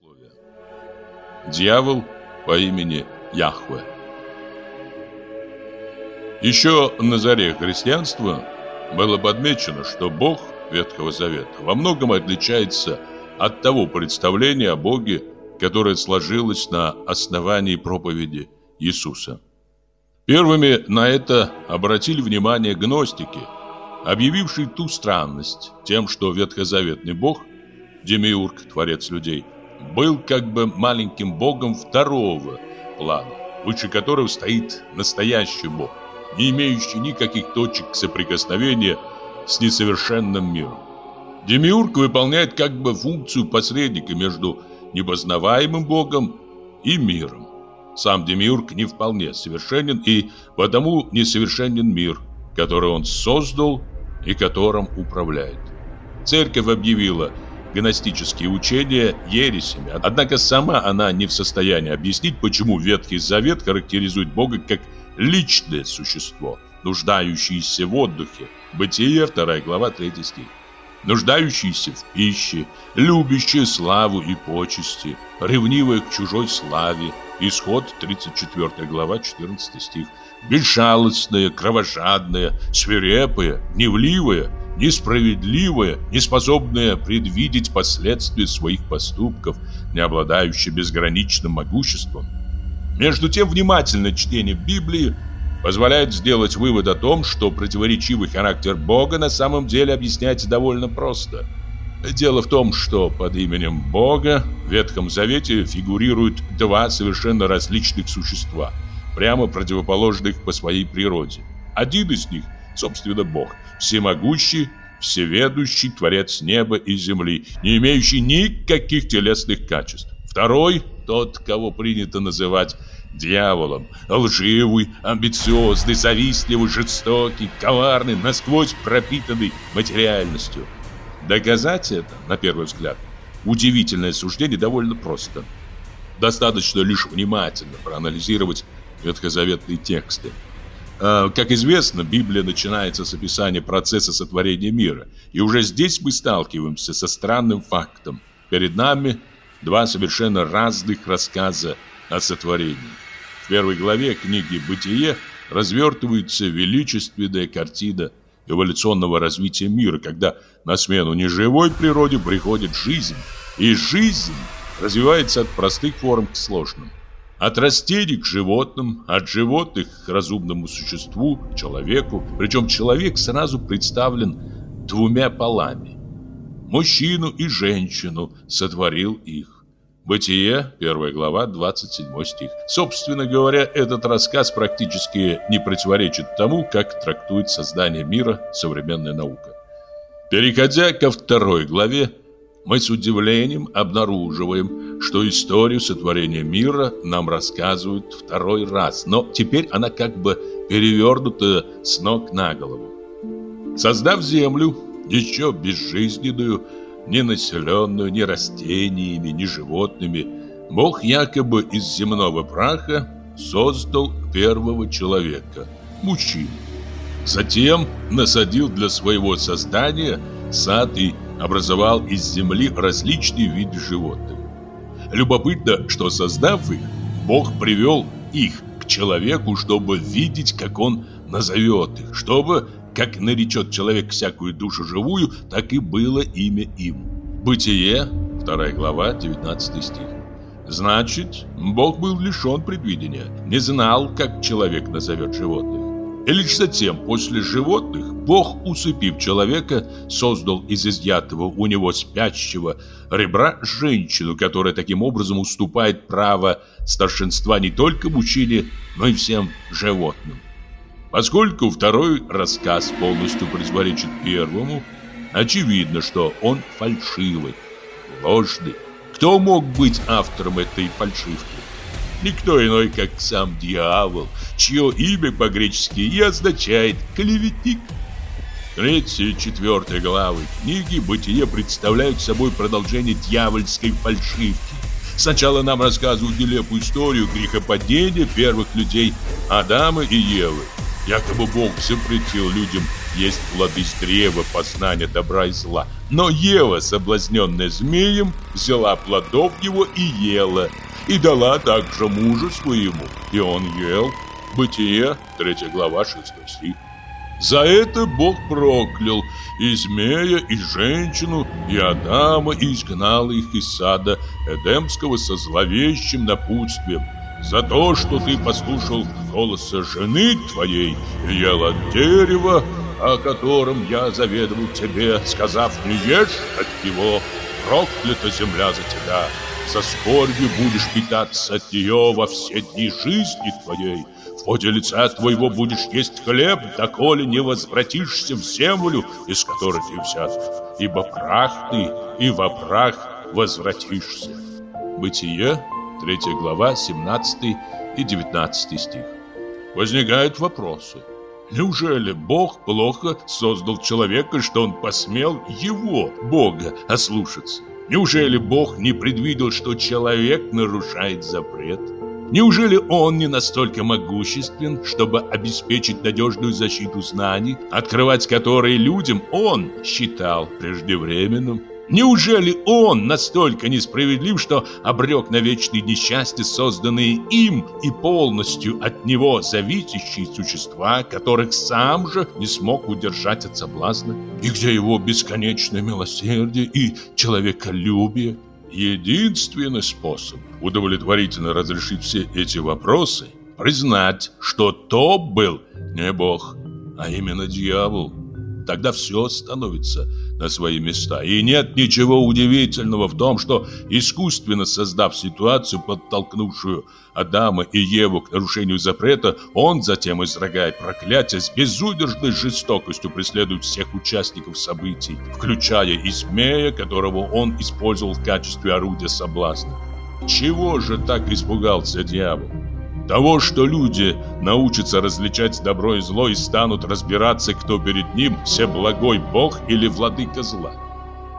Предисловие. Дьявол по имени Яхве. Еще на заре христианства было подмечено, что Бог Ветхого Завета во многом отличается от того представления о Боге, которое сложилось на основании проповеди Иисуса. Первыми на это обратили внимание гностики, объявившие ту странность тем, что ветхозаветный Бог, Демиург, творец людей, был как бы маленьким богом второго плана, выше которого стоит настоящий Бог, не имеющий никаких точек соприкосновения с несовершенным миром. Демиург выполняет как бы функцию посредника между непознаваемым Богом и миром. Сам Демиург не вполне совершенен, и потому несовершенен мир, который он создал и которым управляет. Церковь объявила гностические учения ересями, однако сама она не в состоянии объяснить, почему Ветхий Завет характеризует Бога как личное существо, нуждающееся в отдыхе. Бытие, 2 глава, 3 стих нуждающийся в пище, любящий славу и почести, ревнивый к чужой славе. Исход 34 глава 14 стих. Безжалостная, кровожадная, свирепая, гневливая, несправедливая, неспособная предвидеть последствия своих поступков, не обладающая безграничным могуществом. Между тем, внимательное чтение Библии позволяет сделать вывод о том, что противоречивый характер Бога на самом деле объясняется довольно просто. Дело в том, что под именем Бога в Ветхом Завете фигурируют два совершенно различных существа, прямо противоположных по своей природе. Один из них, собственно, Бог, всемогущий, всеведущий Творец неба и земли, не имеющий никаких телесных качеств. Второй, тот, кого принято называть дьяволом. Лживый, амбициозный, завистливый, жестокий, коварный, насквозь пропитанный материальностью. Доказать это, на первый взгляд, удивительное суждение довольно просто. Достаточно лишь внимательно проанализировать ветхозаветные тексты. А, как известно, Библия начинается с описания процесса сотворения мира, и уже здесь мы сталкиваемся со странным фактом. Перед нами два совершенно разных рассказа о сотворении. В первой главе книги «Бытие» развертывается величественная картина эволюционного развития мира, когда на смену неживой природе приходит жизнь, и жизнь развивается от простых форм к сложным. От растений к животным, от животных к разумному существу, человеку. Причем человек сразу представлен двумя полами. Мужчину и женщину сотворил их. Бытие, 1 глава, 27 стих. Собственно говоря, этот рассказ практически не противоречит тому, как трактует создание мира современная наука. Переходя ко второй главе, мы с удивлением обнаруживаем, что историю сотворения мира нам рассказывают второй раз, но теперь она как бы перевернута с ног на голову. Создав землю, еще безжизненную, ни населенную ни растениями, ни животными, Бог якобы из земного праха создал первого человека, мужчину. Затем насадил для своего создания сад и образовал из земли различные виды животных. Любопытно, что создав их, Бог привел их к человеку, чтобы видеть, как он назовет их, чтобы как наречет человек всякую душу живую, так и было имя им. Бытие, 2 глава, 19 стих. Значит, Бог был лишен предвидения, не знал, как человек назовет животных. И лишь затем, после животных, Бог, усыпив человека, создал из изъятого у него спящего ребра женщину, которая таким образом уступает право старшинства не только мужчине, но и всем животным. Поскольку второй рассказ полностью противоречит первому, очевидно, что он фальшивый, ложный. Кто мог быть автором этой фальшивки? Никто иной, как сам дьявол, чье имя по-гречески и означает «клеветник». Третья и четвертая главы книги «Бытие» представляют собой продолжение дьявольской фальшивки. Сначала нам рассказывают нелепую историю грехопадения первых людей Адама и Евы. Якобы Бог запретил людям есть плоды с древа познания добра и зла. Но Ева, соблазненная змеем, взяла плодов его и ела, и дала также мужу своему, и он ел. Бытие, 3 глава, 6 стих. За это Бог проклял и змея, и женщину, и Адама, и изгнал их из сада Эдемского со зловещим напутствием. За то, что ты послушал голоса жены твоей и ел от дерева, о котором я заведовал тебе, сказав, не ешь от него, проклята земля за тебя. Со скорбью будешь питаться от нее во все дни жизни твоей. В поте лица твоего будешь есть хлеб, доколе не возвратишься в землю, из которой ты взят. Ибо прах ты, и во прах возвратишься. Бытие, 3 глава, 17 и 19 стих. Возникают вопросы. Неужели Бог плохо создал человека, что он посмел его, Бога, ослушаться? Неужели Бог не предвидел, что человек нарушает запрет? Неужели он не настолько могуществен, чтобы обеспечить надежную защиту знаний, открывать которые людям он считал преждевременным? Неужели он настолько несправедлив, что обрек на вечные несчастья созданные им и полностью от него зависящие существа, которых сам же не смог удержать от соблазна? И где его бесконечное милосердие и человеколюбие? Единственный способ удовлетворительно разрешить все эти вопросы – признать, что то был не Бог, а именно дьявол. Тогда все становится на свои места. И нет ничего удивительного в том, что, искусственно создав ситуацию, подтолкнувшую Адама и Еву к нарушению запрета, он затем изрогает проклятие с безудержной жестокостью преследует всех участников событий, включая и змея, которого он использовал в качестве орудия соблазна. Чего же так испугался дьявол? Того, что люди научатся различать добро и зло и станут разбираться, кто перед ним, всеблагой Бог или владыка зла.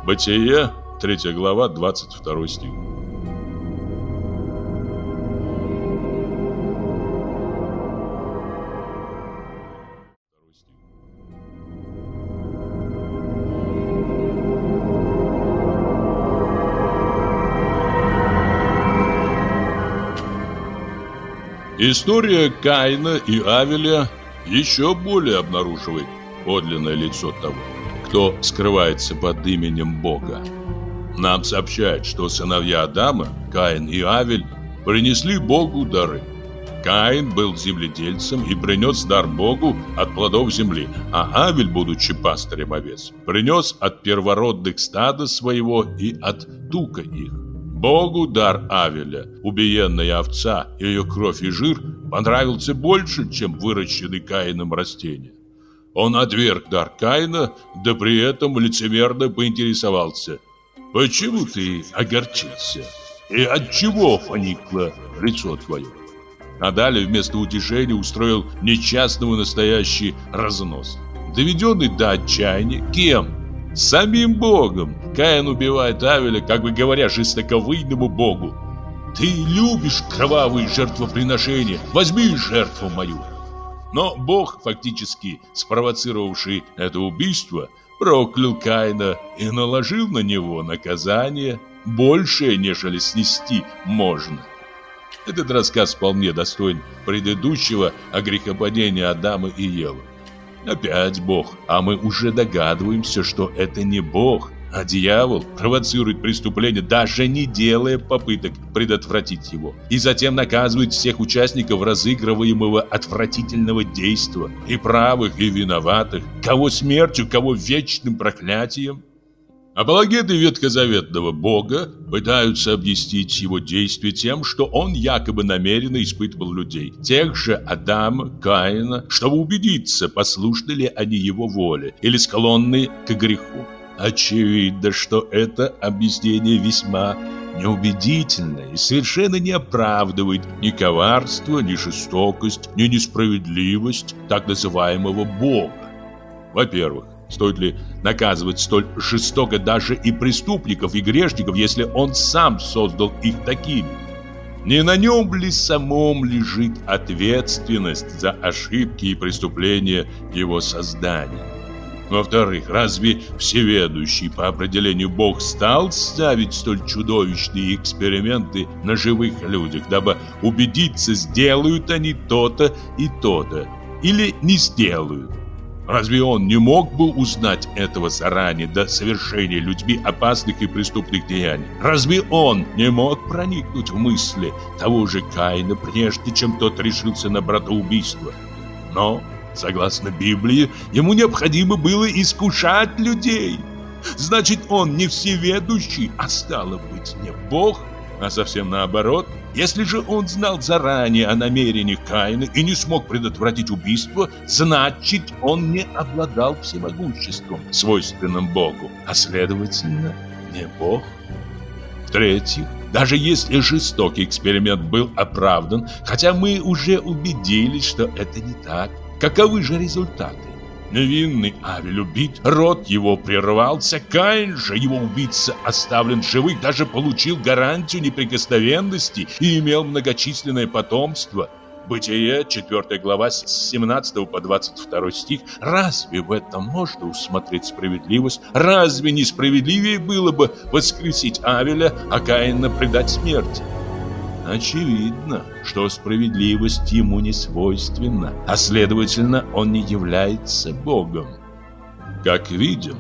Бытие, 3 глава, 22 стих. История Каина и Авеля еще более обнаруживает подлинное лицо того, кто скрывается под именем Бога. Нам сообщают, что сыновья Адама, Каин и Авель, принесли Богу дары. Каин был земледельцем и принес дар Богу от плодов земли, а Авель, будучи пастырем овец, принес от первородных стада своего и от тука их. Богу дар Авеля, убиенная овца, ее кровь и жир, понравился больше, чем выращенный Каином растения. Он отверг дар Каина, да при этом лицемерно поинтересовался. «Почему ты огорчился? И от чего поникло лицо твое?» А далее вместо утешения устроил нечастного настоящий разнос. Доведенный до отчаяния, кем? Самим Богом. Каин убивает Авеля, как бы говоря жестоковыйному Богу. Ты любишь кровавые жертвоприношения, возьми жертву мою. Но Бог, фактически спровоцировавший это убийство, проклял Каина и наложил на него наказание большее, нежели снести можно. Этот рассказ вполне достоин предыдущего о грехопадении Адама и Евы. Опять Бог, а мы уже догадываемся, что это не Бог, а дьявол провоцирует преступление, даже не делая попыток предотвратить его. И затем наказывает всех участников разыгрываемого отвратительного действа, и правых, и виноватых, кого смертью, кого вечным проклятием. Апологеты ветхозаветного бога пытаются объяснить его действия тем, что он якобы намеренно испытывал людей, тех же Адама, Каина, чтобы убедиться, послушны ли они его воле или склонны к греху. Очевидно, что это объяснение весьма неубедительное и совершенно не оправдывает ни коварство, ни жестокость, ни несправедливость так называемого Бога. Во-первых, Стоит ли наказывать столь жестоко даже и преступников, и грешников, если он сам создал их такими? Не на нем ли самом лежит ответственность за ошибки и преступления его создания? Во-вторых, разве всеведущий по определению Бог стал ставить столь чудовищные эксперименты на живых людях, дабы убедиться, сделают они то-то и то-то, или не сделают? Разве он не мог бы узнать этого заранее до совершения людьми опасных и преступных деяний? Разве он не мог проникнуть в мысли того же Каина, прежде чем тот решился на братоубийство? Но, согласно Библии, ему необходимо было искушать людей. Значит, он не всеведущий, а стало быть, не Бог, а совсем наоборот – если же он знал заранее о намерениях Каина и не смог предотвратить убийство, значит, он не обладал всемогуществом, свойственным Богу, а следовательно, не Бог. В-третьих, даже если жестокий эксперимент был оправдан, хотя мы уже убедились, что это не так, каковы же результаты? Невинный Авель убит, род его прервался, Каин же, его убийца, оставлен живых, даже получил гарантию неприкосновенности и имел многочисленное потомство. Бытие, 4 глава, с 17 по 22 стих. Разве в этом можно усмотреть справедливость? Разве несправедливее было бы воскресить Авеля, а Каина предать смерти? Очевидно, что справедливость ему не свойственна, а следовательно, он не является Богом. Как видим,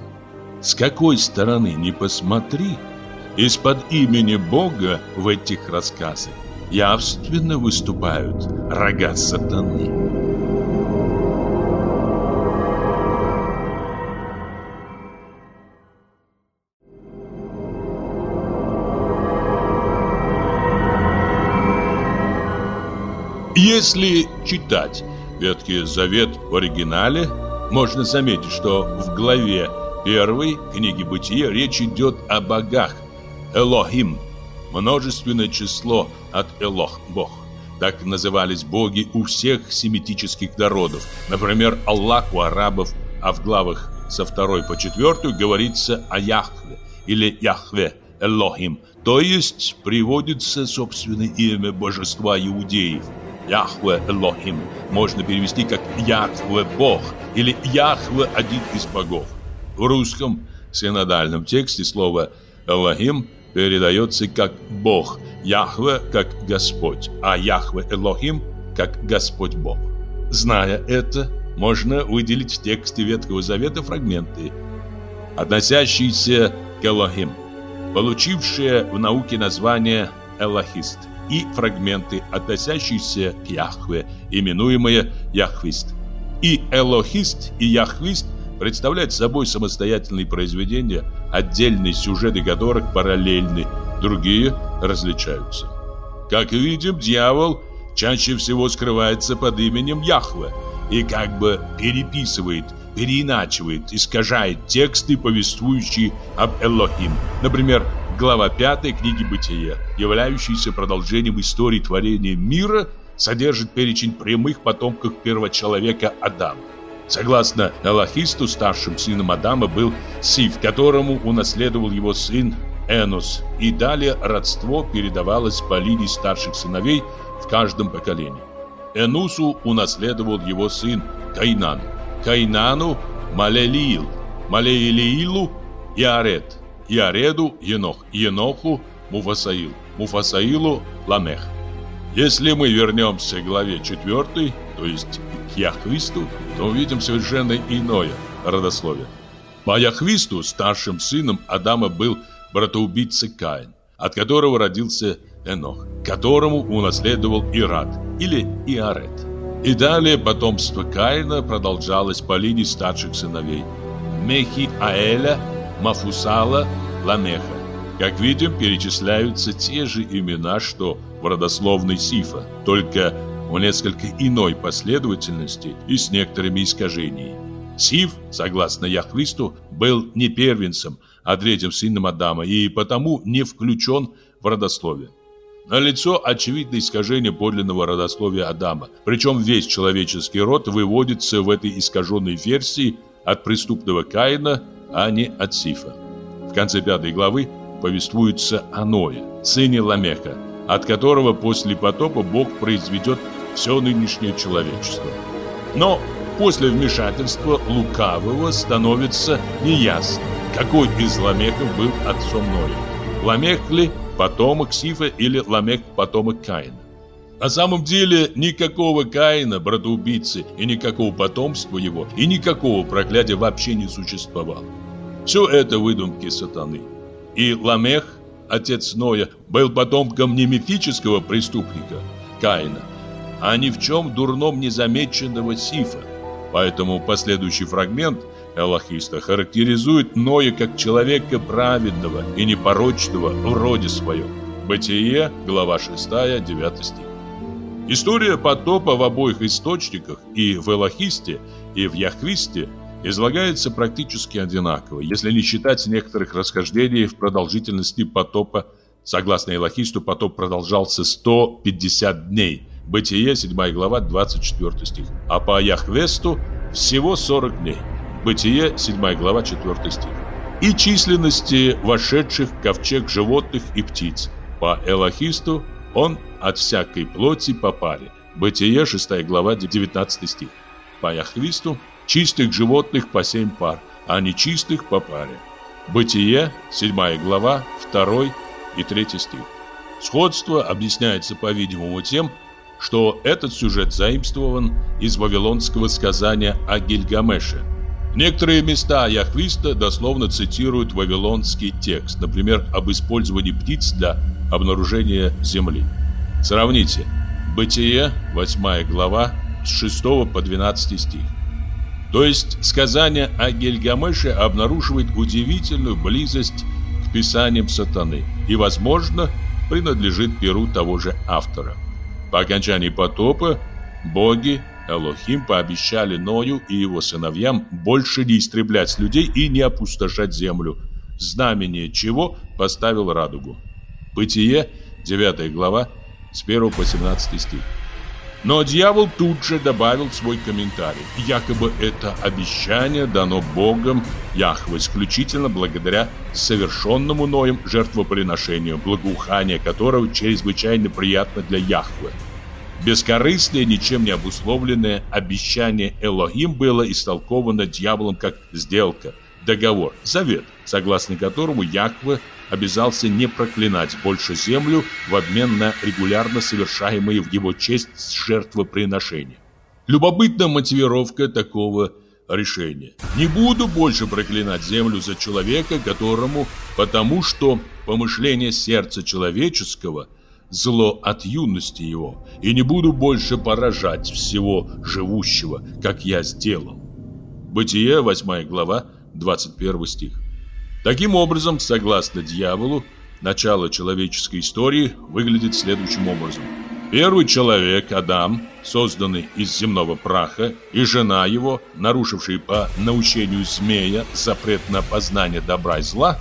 с какой стороны ни посмотри, из-под имени Бога в этих рассказах явственно выступают рога сатаны. Если читать Ветхий Завет в оригинале, можно заметить, что в главе 1 книги Бытия речь идет о богах Элохим, множественное число от Элох – Бог. Так назывались боги у всех семитических народов. Например, Аллах у арабов, а в главах со второй по четвертую говорится о Яхве или Яхве Элохим, то есть приводится собственное имя божества иудеев – Яхве Элохим можно перевести как Яхве Бог или Яхве один из богов. В русском синодальном тексте слово Элохим передается как Бог, Яхве как Господь, а Яхве Элохим как Господь Бог. Зная это, можно выделить в тексте Ветхого Завета фрагменты, относящиеся к Элохим, получившие в науке название Элохист – и фрагменты, относящиеся к Яхве, именуемые Яхвист. И Элохист, и Яхвист представляют собой самостоятельные произведения, отдельные сюжеты которых параллельны, другие различаются. Как видим, дьявол чаще всего скрывается под именем Яхве и как бы переписывает, переиначивает, искажает тексты, повествующие об Элохим. Например, глава 5 книги Бытия, являющаяся продолжением истории творения мира, содержит перечень прямых потомков первого человека Адама. Согласно Элохисту, старшим сыном Адама был Сив, которому унаследовал его сын Энос, и далее родство передавалось по линии старших сыновей в каждом поколении. Энусу унаследовал его сын Кайнан, Кайнану – Малелиил, Малеилиилу – Иарет – Иареду – Енох, Еноху – Муфасаил, Муфасаилу – Ламех. Если мы вернемся к главе 4, то есть к Яхвисту, то увидим совершенно иное родословие. По Яхвисту старшим сыном Адама был братоубийца Каин, от которого родился Энох, которому унаследовал Ирад или Иарет. И далее потомство Каина продолжалось по линии старших сыновей Мехи Аэля – Мафусала, Ламеха. Как видим, перечисляются те же имена, что в родословной Сифа, только в несколько иной последовательности и с некоторыми искажениями. Сиф, согласно Яхвисту, был не первенцем, а третьим сыном Адама и потому не включен в родословие. Налицо очевидное искажение подлинного родословия Адама, причем весь человеческий род выводится в этой искаженной версии от преступного Каина а не от Сифа. В конце пятой главы повествуется о Ное, сыне Ламеха, от которого после потопа Бог произведет все нынешнее человечество. Но после вмешательства лукавого становится неясно, какой из ламеков был отцом Ноя. Ламех ли потомок Сифа или Ламех потомок Каина? На самом деле никакого Каина, братоубийцы, и никакого потомства его, и никакого проклятия вообще не существовало. Все это выдумки сатаны. И Ламех, отец Ноя, был потомком не мифического преступника Каина, а ни в чем дурном незамеченного Сифа. Поэтому последующий фрагмент Элохиста характеризует Ноя как человека праведного и непорочного в роде своем. Бытие, глава 6, 9 стих. История потопа в обоих источниках, и в Элохисте, и в Яхвисте, излагается практически одинаково, если не считать некоторых расхождений в продолжительности потопа. Согласно Элохисту, потоп продолжался 150 дней. Бытие, 7 глава, 24 стих. А по Яхвесту всего 40 дней. Бытие, 7 глава, 4 стих. И численности вошедших в ковчег животных и птиц. По Элохисту он от всякой плоти по паре. Бытие, 6 глава, 19 стих. По Яхвисту чистых животных по семь пар, а нечистых по паре. Бытие, 7 глава, 2 и 3 стих. Сходство объясняется, по-видимому, тем, что этот сюжет заимствован из вавилонского сказания о Гильгамеше. Некоторые места Яхвиста дословно цитируют вавилонский текст, например, об использовании птиц для обнаружения земли. Сравните. Бытие, 8 глава, с 6 по 12 стих. То есть сказание о Гильгамеше обнаруживает удивительную близость к писаниям сатаны и, возможно, принадлежит перу того же автора. По окончании потопа боги Элохим пообещали Ною и его сыновьям больше не истреблять людей и не опустошать землю, знамение чего поставил радугу. Бытие, 9 глава, с 1 по 17 стих. Но дьявол тут же добавил свой комментарий. Якобы это обещание дано Богом Яхве исключительно благодаря совершенному Ноем жертвоприношению, благоухание которого чрезвычайно приятно для Яхве. Бескорыстное, ничем не обусловленное обещание Элохим было истолковано дьяволом как сделка, договор, завет, согласно которому Яхве обязался не проклинать больше землю в обмен на регулярно совершаемые в его честь жертвоприношения. Любопытна мотивировка такого решения. Не буду больше проклинать землю за человека, которому, потому что помышление сердца человеческого – зло от юности его, и не буду больше поражать всего живущего, как я сделал. Бытие, 8 глава, 21 стих. Таким образом, согласно дьяволу, начало человеческой истории выглядит следующим образом. Первый человек, Адам, созданный из земного праха, и жена его, нарушившие по научению змея запрет на познание добра и зла,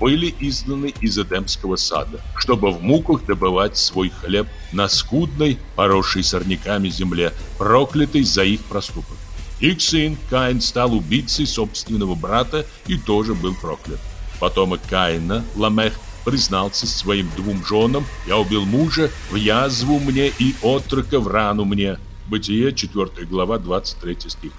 были изгнаны из Эдемского сада, чтобы в муках добывать свой хлеб на скудной, поросшей сорняками земле, проклятой за их проступок. Их сын Каин стал убийцей собственного брата и тоже был проклят. Потомок Каина, Ламех, признался своим двум женам, «Я убил мужа в язву мне и отрока в рану мне». Бытие, 4 глава, 23 стих.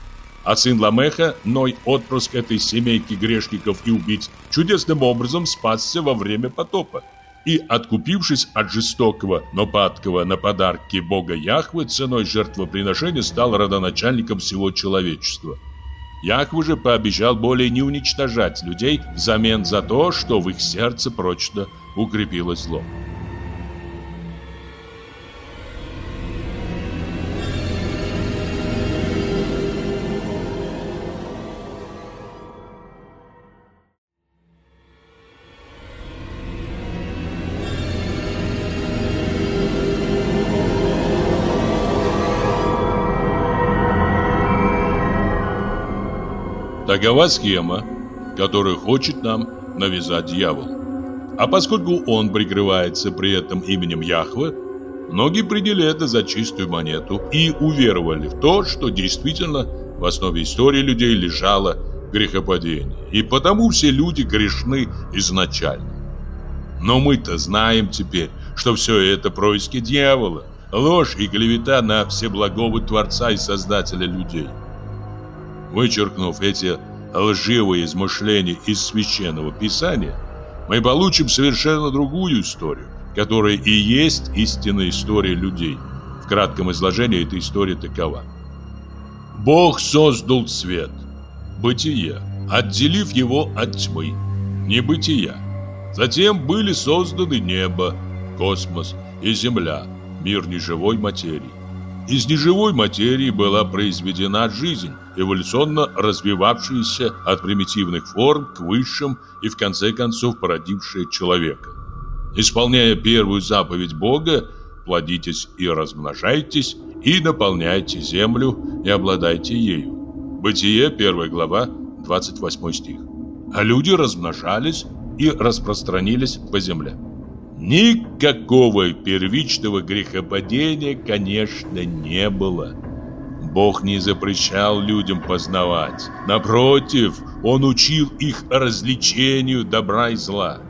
А сын Ламеха, Ной, отпрыск этой семейки грешников и убийц, чудесным образом спасся во время потопа и, откупившись от жестокого, но падкого на подарки бога Яхвы, ценой жертвоприношения стал родоначальником всего человечества. Яхве же пообещал более не уничтожать людей взамен за то, что в их сердце прочно укрепилось зло. Такова схема, которую хочет нам навязать дьявол. А поскольку он прикрывается при этом именем Яхве, многие приняли это за чистую монету и уверовали в то, что действительно в основе истории людей лежало грехопадение. И потому все люди грешны изначально. Но мы-то знаем теперь, что все это происки дьявола, ложь и клевета на всеблагого Творца и Создателя людей. Вычеркнув эти лживые измышления из Священного Писания, мы получим совершенно другую историю, которая и есть истинная история людей. В кратком изложении эта история такова. Бог создал свет, бытие, отделив его от тьмы, небытия. Затем были созданы небо, космос и земля, мир неживой материи. Из неживой материи была произведена жизнь, эволюционно развивавшаяся от примитивных форм к высшим и в конце концов породившая человека. Исполняя первую заповедь Бога, плодитесь и размножайтесь, и наполняйте землю, и обладайте ею. Бытие, 1 глава, 28 стих. А люди размножались и распространились по земле. Никакого первичного грехопадения, конечно, не было. Бог не запрещал людям познавать. Напротив, Он учил их развлечению добра и зла.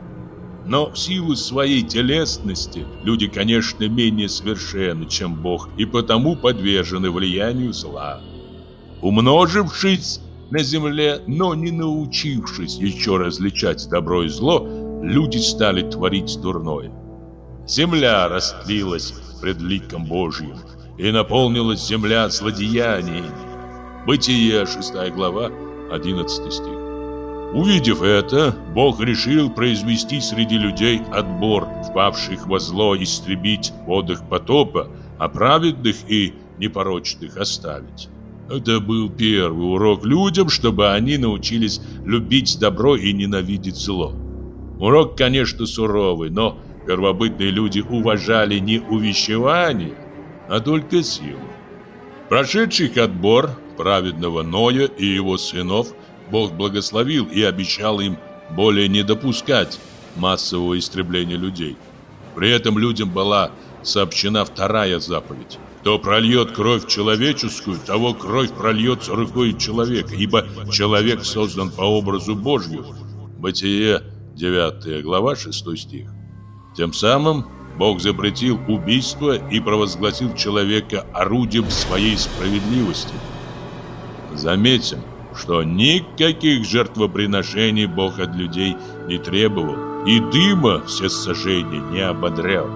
Но в силу своей телесности люди, конечно, менее совершенны, чем Бог, и потому подвержены влиянию зла. Умножившись на земле, но не научившись еще различать добро и зло, люди стали творить дурное. Земля растлилась пред ликом Божьим, и наполнилась земля злодеяниями. Бытие, 6 глава, 11 стих. Увидев это, Бог решил произвести среди людей отбор, впавших во зло истребить водах потопа, а праведных и непорочных оставить. Это был первый урок людям, чтобы они научились любить добро и ненавидеть зло. Урок, конечно, суровый, но первобытные люди уважали не увещевание, а только силу. Прошедших отбор праведного Ноя и его сынов Бог благословил и обещал им более не допускать массового истребления людей. При этом людям была сообщена вторая заповедь. Кто прольет кровь человеческую, того кровь прольется рукой человека, ибо человек создан по образу Божью. Бытие 9 глава 6 стих. Тем самым Бог запретил убийство и провозгласил человека орудием своей справедливости. Заметим, что никаких жертвоприношений Бог от людей не требовал и дыма все сожжения не ободрял.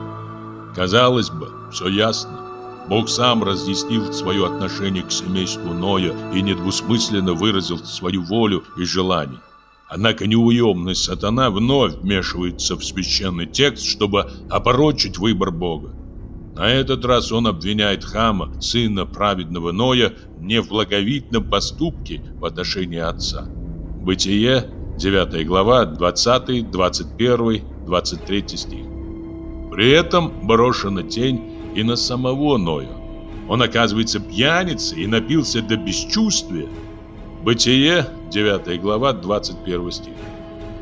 Казалось бы, все ясно. Бог сам разъяснил свое отношение к семейству Ноя и недвусмысленно выразил свою волю и желание. Однако неуемный сатана вновь вмешивается в священный текст, чтобы опорочить выбор Бога. На этот раз он обвиняет Хама, сына праведного Ноя, не в благовидном поступке в отношении отца. Бытие, 9 глава, 20, 21, 23 стих. При этом брошена тень и на самого Ноя. Он оказывается пьяницей и напился до бесчувствия. Бытие, 9 глава, 21 стих.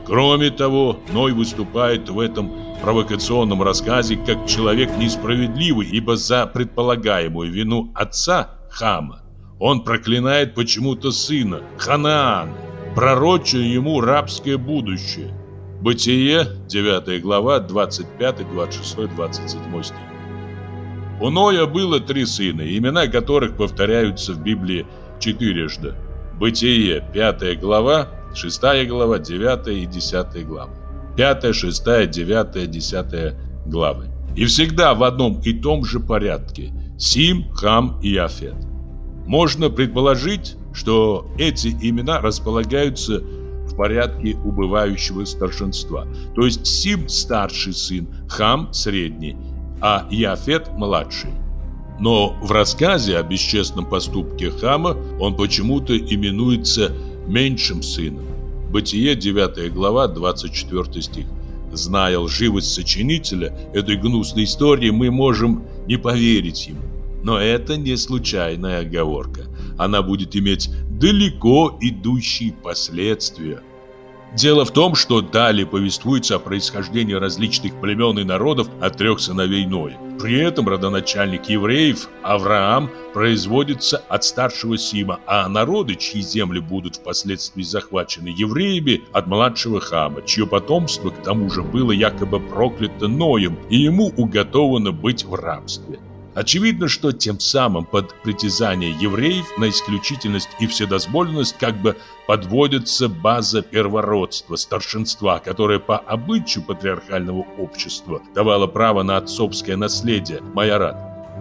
Кроме того, Ной выступает в этом провокационном рассказе как человек несправедливый, ибо за предполагаемую вину отца Хама он проклинает почему-то сына Ханаана, пророчая ему рабское будущее. Бытие, 9 глава, 25, 26, 27 стих. У Ноя было три сына, имена которых повторяются в Библии четырежды. Бытие, 5 глава, 6 глава, 9 и 10 глава. 5, 6, 9, 10 главы. И всегда в одном и том же порядке. Сим, Хам и Афет. Можно предположить, что эти имена располагаются в порядке убывающего старшинства. То есть Сим – старший сын, Хам – средний, а Яфет – младший. Но в рассказе о бесчестном поступке Хама он почему-то именуется меньшим сыном. Бытие, 9 глава, 24 стих. Зная лживость сочинителя этой гнусной истории, мы можем не поверить ему. Но это не случайная оговорка. Она будет иметь далеко идущие последствия. Дело в том, что далее повествуется о происхождении различных племен и народов от трех сыновей Ноя. При этом родоначальник евреев Авраам производится от старшего Сима, а народы, чьи земли будут впоследствии захвачены евреями, от младшего Хама, чье потомство к тому же было якобы проклято Ноем, и ему уготовано быть в рабстве. Очевидно, что тем самым под притязание евреев на исключительность и вседозволенность как бы подводится база первородства, старшинства, которое по обычаю патриархального общества давало право на отцовское наследие майорат.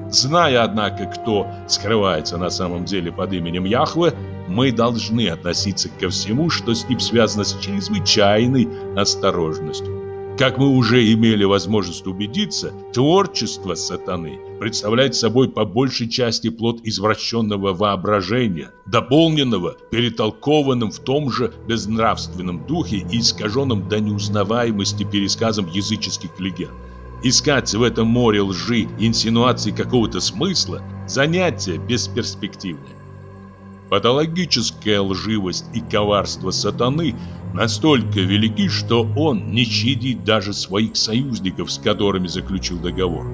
Зная, однако, кто скрывается на самом деле под именем Яхве, мы должны относиться ко всему, что с ним связано с чрезвычайной осторожностью. Как мы уже имели возможность убедиться, творчество сатаны представляет собой по большей части плод извращенного воображения, дополненного, перетолкованным в том же безнравственном духе и искаженным до неузнаваемости пересказом языческих легенд. Искать в этом море лжи и инсинуаций какого-то смысла – занятие бесперспективное. Патологическая лживость и коварство сатаны настолько велики, что он не щадит даже своих союзников, с которыми заключил договор.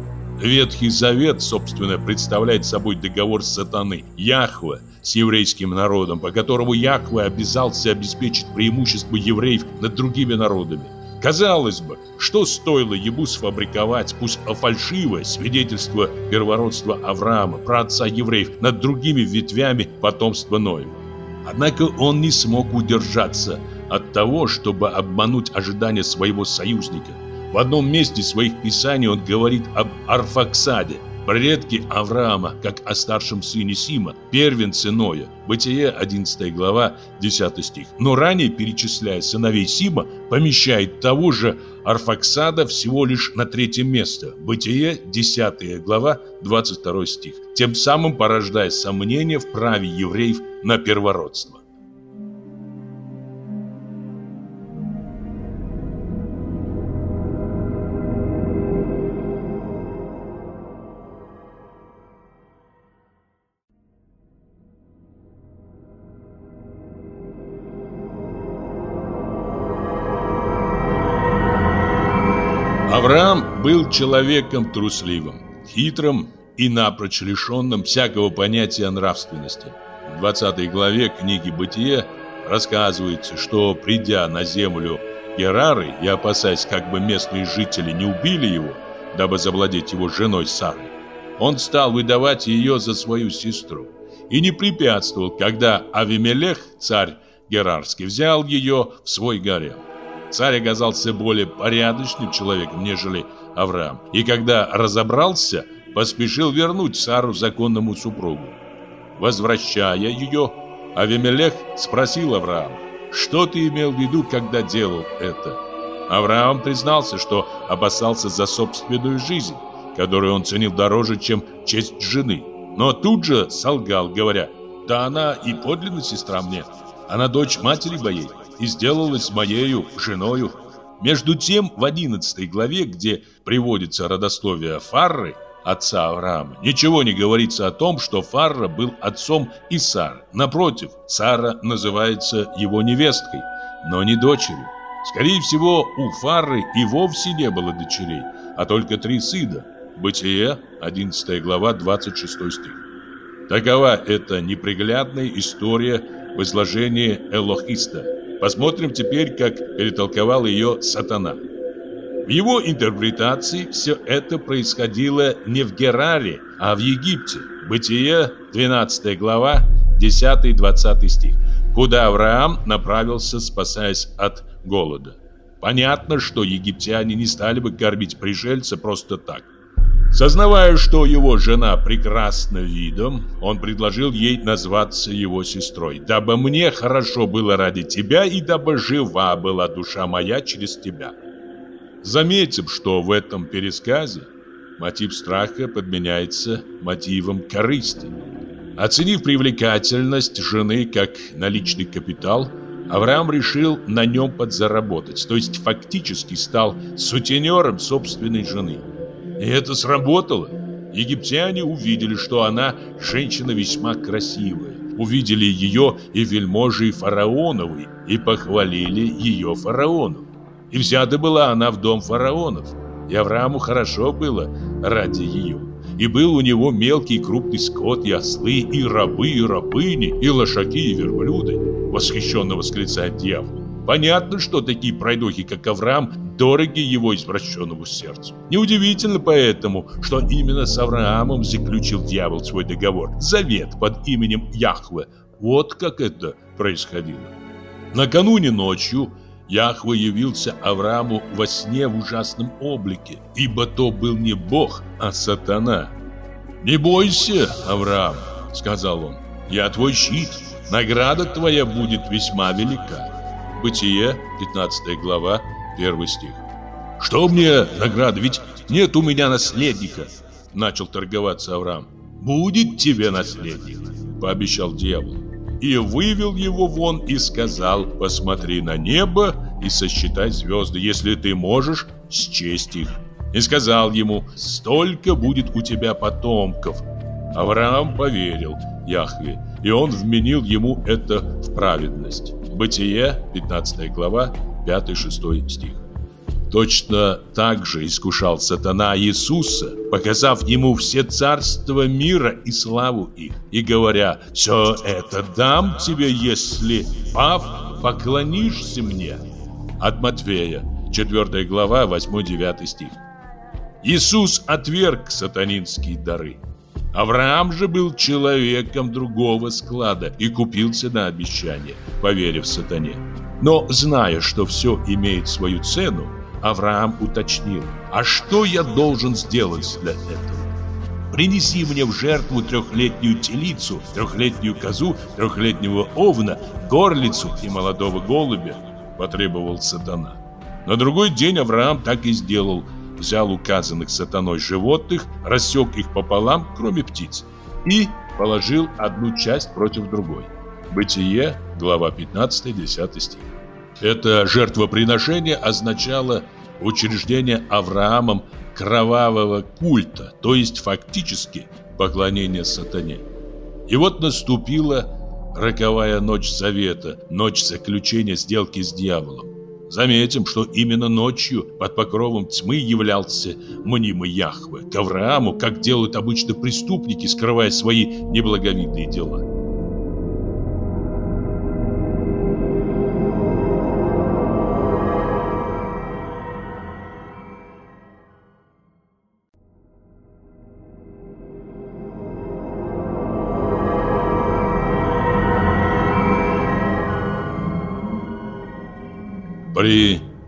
Ветхий Завет, собственно, представляет собой договор сатаны, Яхве, с еврейским народом, по которому Яхве обязался обеспечить преимущество евреев над другими народами. Казалось бы, что стоило ему сфабриковать, пусть фальшивое свидетельство первородства Авраама, праотца евреев, над другими ветвями потомства Ноева. Однако он не смог удержаться от того, чтобы обмануть ожидания своего союзника. В одном месте своих писаний он говорит об Арфаксаде, предки Авраама, как о старшем сыне Сима, первенце Ноя. Бытие, 11 глава, 10 стих. Но ранее, перечисляя сыновей Сима, помещает того же Арфаксада всего лишь на третье место. Бытие, 10 глава, 22 стих. Тем самым порождая сомнения в праве евреев на первородство. Был человеком трусливым, хитрым и напрочь лишенным всякого понятия нравственности. В 20 главе книги «Бытие» рассказывается, что, придя на землю Герары и опасаясь, как бы местные жители не убили его, дабы завладеть его женой Сарой, он стал выдавать ее за свою сестру и не препятствовал, когда Авимелех, царь Герарский, взял ее в свой гарем. Царь оказался более порядочным человеком, нежели Авраам. И когда разобрался, поспешил вернуть Сару законному супругу. Возвращая ее, Авимелех спросил Авраама, что ты имел в виду, когда делал это? Авраам признался, что опасался за собственную жизнь, которую он ценил дороже, чем честь жены. Но тут же солгал, говоря, да она и подлинная сестра мне, она дочь матери моей и сделалась моею женою. Между тем, в 11 главе, где приводится родословие Фарры, отца Авраама, ничего не говорится о том, что Фарра был отцом Исар. Напротив, Сара называется его невесткой, но не дочерью. Скорее всего, у Фарры и вовсе не было дочерей, а только три сына. Бытие, 11 глава, 26 стих. Такова эта неприглядная история в изложении Элохиста – Посмотрим теперь, как перетолковал ее сатана. В его интерпретации все это происходило не в Гераре, а в Египте. Бытие, 12 глава, 10-20 стих, куда Авраам направился, спасаясь от голода. Понятно, что египтяне не стали бы кормить пришельца просто так. Сознавая, что его жена прекрасна видом, он предложил ей назваться его сестрой, дабы мне хорошо было ради тебя и дабы жива была душа моя через тебя. Заметим, что в этом пересказе мотив страха подменяется мотивом корысти. Оценив привлекательность жены как наличный капитал, Авраам решил на нем подзаработать, то есть фактически стал сутенером собственной жены. И это сработало. Египтяне увидели, что она женщина весьма красивая. Увидели ее и вельможи фараоновой, и похвалили ее фараону. И взята была она в дом фараонов. И Аврааму хорошо было ради ее. И был у него мелкий и крупный скот, и ослы, и рабы, и рабыни, и лошаки, и верблюды. Восхищенно восклицает дьявол. Понятно, что такие пройдохи, как Авраам, дороги его извращенному сердцу. Неудивительно поэтому, что именно с Авраамом заключил дьявол свой договор, завет под именем Яхве. Вот как это происходило. Накануне ночью Яхве явился Аврааму во сне в ужасном облике, ибо то был не Бог, а сатана. «Не бойся, Авраам», — сказал он, — «я твой щит, награда твоя будет весьма велика». Бытие, 15 глава, 1 стих. «Что мне награда? Ведь нет у меня наследника!» Начал торговаться Авраам. «Будет тебе наследник!» Пообещал дьявол. И вывел его вон и сказал «Посмотри на небо и сосчитай звезды, если ты можешь счесть их». И сказал ему «Столько будет у тебя потомков». Авраам поверил Яхве, и он вменил ему это в праведность. Бытие, 15 глава, 5-6 стих. Точно так же искушал сатана Иисуса, показав ему все царства мира и славу их, и говоря, «Все это дам тебе, если, пав, поклонишься мне». От Матфея, 4 глава, 8-9 стих. Иисус отверг сатанинские дары. Авраам же был человеком другого склада и купился на обещание, поверив сатане. Но, зная, что все имеет свою цену, Авраам уточнил, «А что я должен сделать для этого? Принеси мне в жертву трехлетнюю телицу, трехлетнюю козу, трехлетнего овна, горлицу и молодого голубя», потребовал сатана. На другой день Авраам так и сделал – взял указанных сатаной животных, рассек их пополам, кроме птиц, и положил одну часть против другой. Бытие, глава 15, 10 стих. Это жертвоприношение означало учреждение Авраамом кровавого культа, то есть фактически поклонение сатане. И вот наступила роковая ночь завета, ночь заключения сделки с дьяволом. Заметим, что именно ночью под покровом тьмы являлся мнимый Яхве к Аврааму, как делают обычно преступники, скрывая свои неблаговидные дела.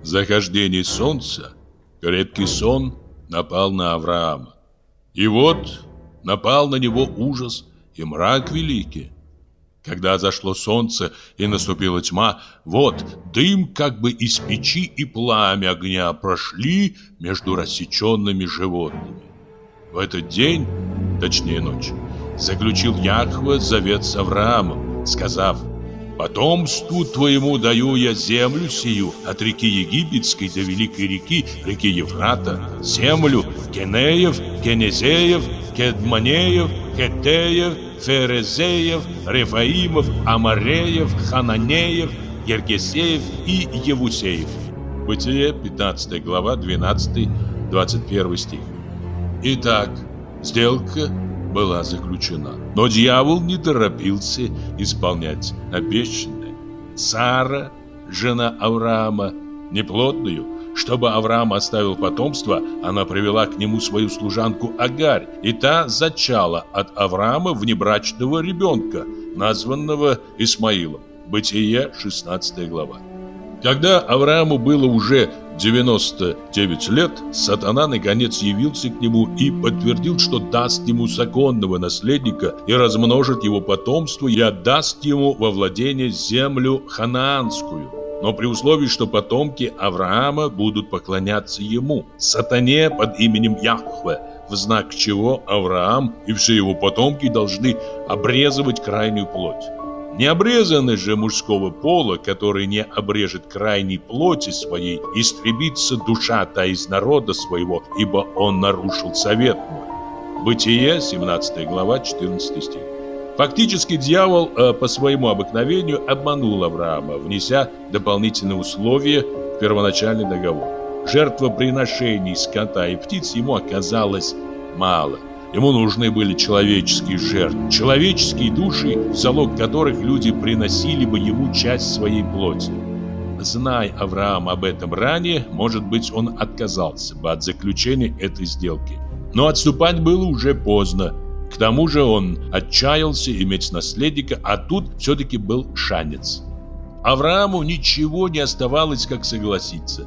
Захождении солнца крепкий сон напал на Авраама. И вот напал на него ужас и мрак великий. Когда зашло солнце и наступила тьма, вот дым как бы из печи и пламя огня прошли между рассеченными животными. В этот день, точнее ночь, заключил Яхва завет с Авраамом, сказав Потомству твоему даю я землю сию, от реки Египетской до великой реки, реки Евфрата, землю Кенеев, Кенезеев, Кедманеев, Кетеев, Ферезеев, Рефаимов, Амареев, Хананеев, Гергесеев и Евусеев. Бытие, 15 глава, 12-21 стих. Итак, сделка была заключена. Но дьявол не торопился исполнять обещанное. Сара, жена Авраама, неплодную, чтобы Авраам оставил потомство, она привела к нему свою служанку Агарь, и та зачала от Авраама внебрачного ребенка, названного Исмаилом. Бытие, 16 глава. Когда Аврааму было уже 99 лет, сатана наконец явился к нему и подтвердил, что даст ему законного наследника и размножит его потомство и отдаст ему во владение землю ханаанскую. Но при условии, что потомки Авраама будут поклоняться ему, сатане под именем Яхве, в знак чего Авраам и все его потомки должны обрезывать крайнюю плоть. Необрезанный же мужского пола, который не обрежет крайней плоти своей, истребится душа та из народа своего, ибо он нарушил совет мой. Бытие, 17 глава, 14 стих. Фактически дьявол э, по своему обыкновению обманул Авраама, внеся дополнительные условия в первоначальный договор. Жертвоприношений скота и птиц ему оказалось мало. Ему нужны были человеческие жертвы, человеческие души, в залог которых люди приносили бы ему часть своей плоти. зная Авраам об этом ранее, может быть, он отказался бы от заключения этой сделки. Но отступать было уже поздно. К тому же он отчаялся иметь наследника, а тут все-таки был шанец. Аврааму ничего не оставалось, как согласиться.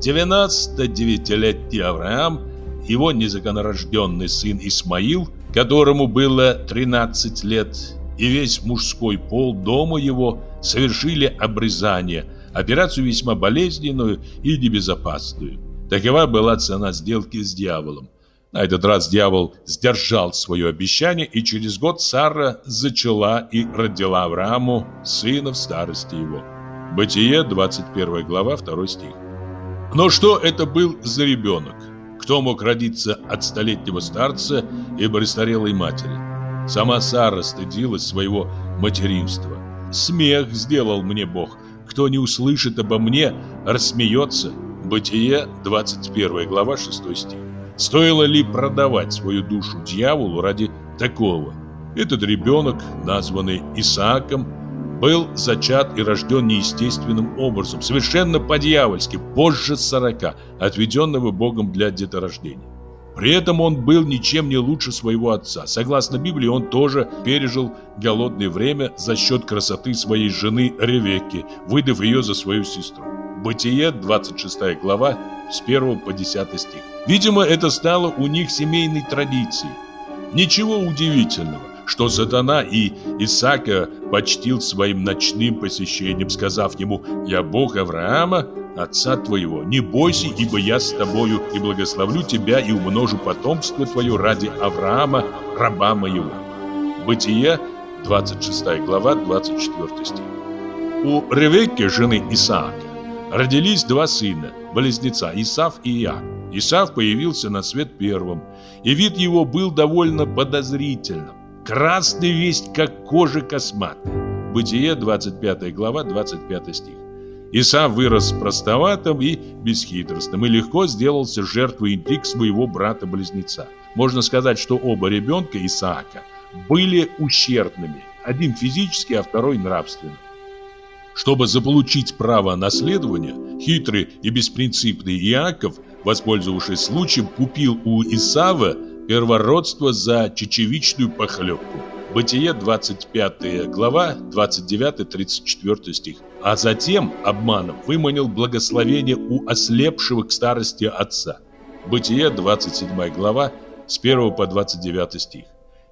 99-летний Авраам, его незаконорожденный сын Исмаил, которому было 13 лет, и весь мужской пол дома его совершили обрезание, операцию весьма болезненную и небезопасную. Такова была цена сделки с дьяволом. На этот раз дьявол сдержал свое обещание, и через год Сара зачала и родила Аврааму сына в старости его. Бытие, 21 глава, 2 стих. Но что это был за ребенок? Кто мог родиться от столетнего старца и престарелой матери? Сама Сара стыдилась своего материнства. Смех сделал мне Бог. Кто не услышит обо мне, рассмеется. Бытие, 21 глава, 6 стих. Стоило ли продавать свою душу дьяволу ради такого? Этот ребенок, названный Исааком, был зачат и рожден неестественным образом, совершенно по-дьявольски, позже сорока, отведенного Богом для деторождения. При этом он был ничем не лучше своего отца. Согласно Библии, он тоже пережил голодное время за счет красоты своей жены Ревекки, выдав ее за свою сестру. Бытие, 26 глава, с 1 по 10 стих. Видимо, это стало у них семейной традицией. Ничего удивительного, что сатана и Исаака почтил своим ночным посещением, сказав ему «Я Бог Авраама, отца твоего, не бойся, ибо я с тобою и благословлю тебя и умножу потомство твое ради Авраама, раба моего». Бытие, 26 глава, 24 стих. У Ревекки, жены Исаака, родились два сына, близнеца Исав и Иак. Исав появился на свет первым, и вид его был довольно подозрительным. Красный весь, как кожа косматая. Бытие, 25 глава, 25 стих. Исав вырос простоватым и бесхитростным и легко сделался жертвой интриг своего брата-близнеца. Можно сказать, что оба ребенка Исаака были ущербными, один физически, а второй нравственно. Чтобы заполучить право наследования, хитрый и беспринципный Иаков, воспользовавшись случаем, купил у Исава первородство за чечевичную похлебку. Бытие 25 глава 29-34 стих. А затем обманом выманил благословение у ослепшего к старости отца. Бытие 27 глава с 1 по 29 стих.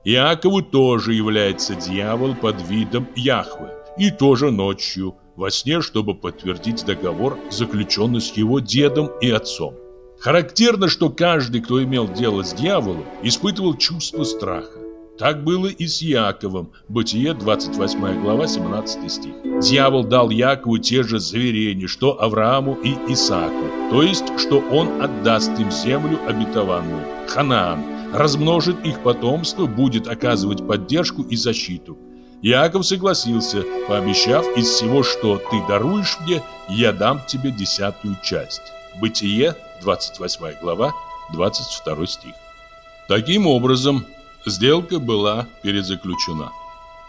Иакову тоже является дьявол под видом Яхвы и тоже ночью, во сне, чтобы подтвердить договор, заключенный с его дедом и отцом. Характерно, что каждый, кто имел дело с дьяволом, испытывал чувство страха. Так было и с Яковом, Бытие, 28 глава, 17 стих. Дьявол дал Якову те же заверения, что Аврааму и Исааку, то есть, что он отдаст им землю обетованную, Ханаан, размножит их потомство, будет оказывать поддержку и защиту. Яков согласился, пообещав из всего, что ты даруешь мне, я дам тебе десятую часть. Бытие, 28 глава, 22 стих. Таким образом, сделка была перезаключена.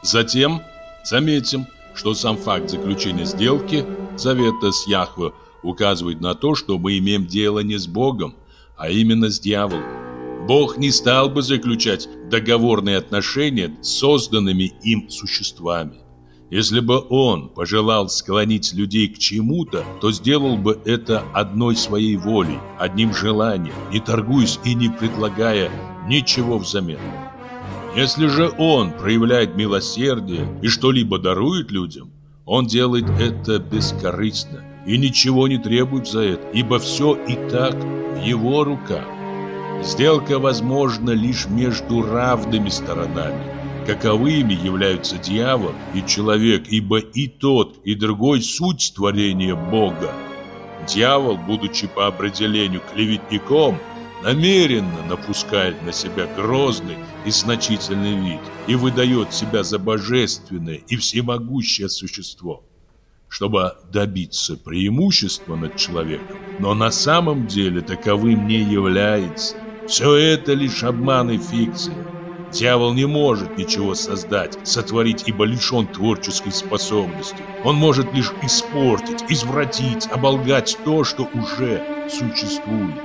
Затем заметим, что сам факт заключения сделки завета с Яхве указывает на то, что мы имеем дело не с Богом, а именно с дьяволом. Бог не стал бы заключать договорные отношения с созданными им существами. Если бы он пожелал склонить людей к чему-то, то сделал бы это одной своей волей, одним желанием, не торгуясь и не предлагая ничего взамен. Если же он проявляет милосердие и что-либо дарует людям, он делает это бескорыстно и ничего не требует за это, ибо все и так в его руках. Сделка возможна лишь между равными сторонами. Каковыми являются дьявол и человек, ибо и тот, и другой суть творения Бога. Дьявол, будучи по определению клеветником, намеренно напускает на себя грозный и значительный вид и выдает себя за божественное и всемогущее существо, чтобы добиться преимущества над человеком, но на самом деле таковым не является. Все это лишь обман и фикция. Дьявол не может ничего создать, сотворить, ибо лишен творческой способности. Он может лишь испортить, извратить, оболгать то, что уже существует.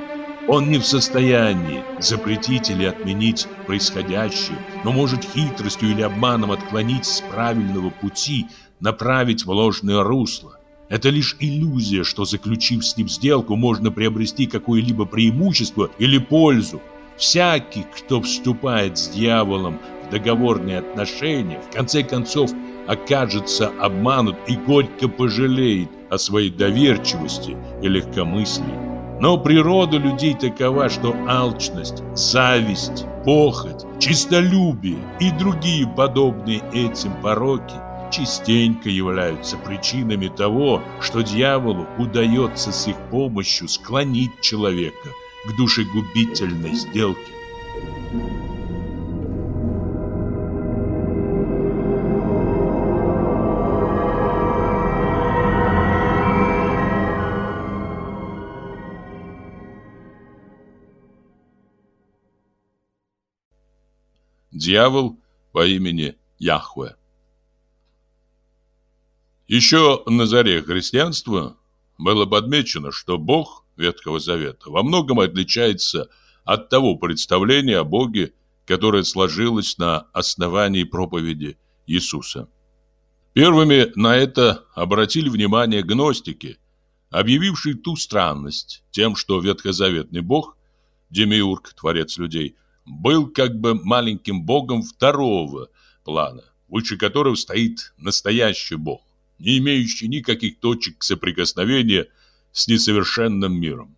Он не в состоянии запретить или отменить происходящее, но может хитростью или обманом отклонить с правильного пути, направить в ложное русло. Это лишь иллюзия, что заключив с ним сделку, можно приобрести какое-либо преимущество или пользу. Всякий, кто вступает с дьяволом в договорные отношения, в конце концов окажется обманут и горько пожалеет о своей доверчивости и легкомыслии. Но природа людей такова, что алчность, зависть, похоть, чистолюбие и другие подобные этим пороки частенько являются причинами того, что дьяволу удается с их помощью склонить человека – к душегубительной сделке. Дьявол по имени Яхве Еще на заре христианства было подмечено, что Бог Ветхого Завета во многом отличается от того представления о Боге, которое сложилось на основании проповеди Иисуса. Первыми на это обратили внимание гностики, объявившие ту странность тем, что ветхозаветный Бог, Демиург, творец людей, был как бы маленьким богом второго плана, выше которого стоит настоящий Бог, не имеющий никаких точек соприкосновения с несовершенным миром.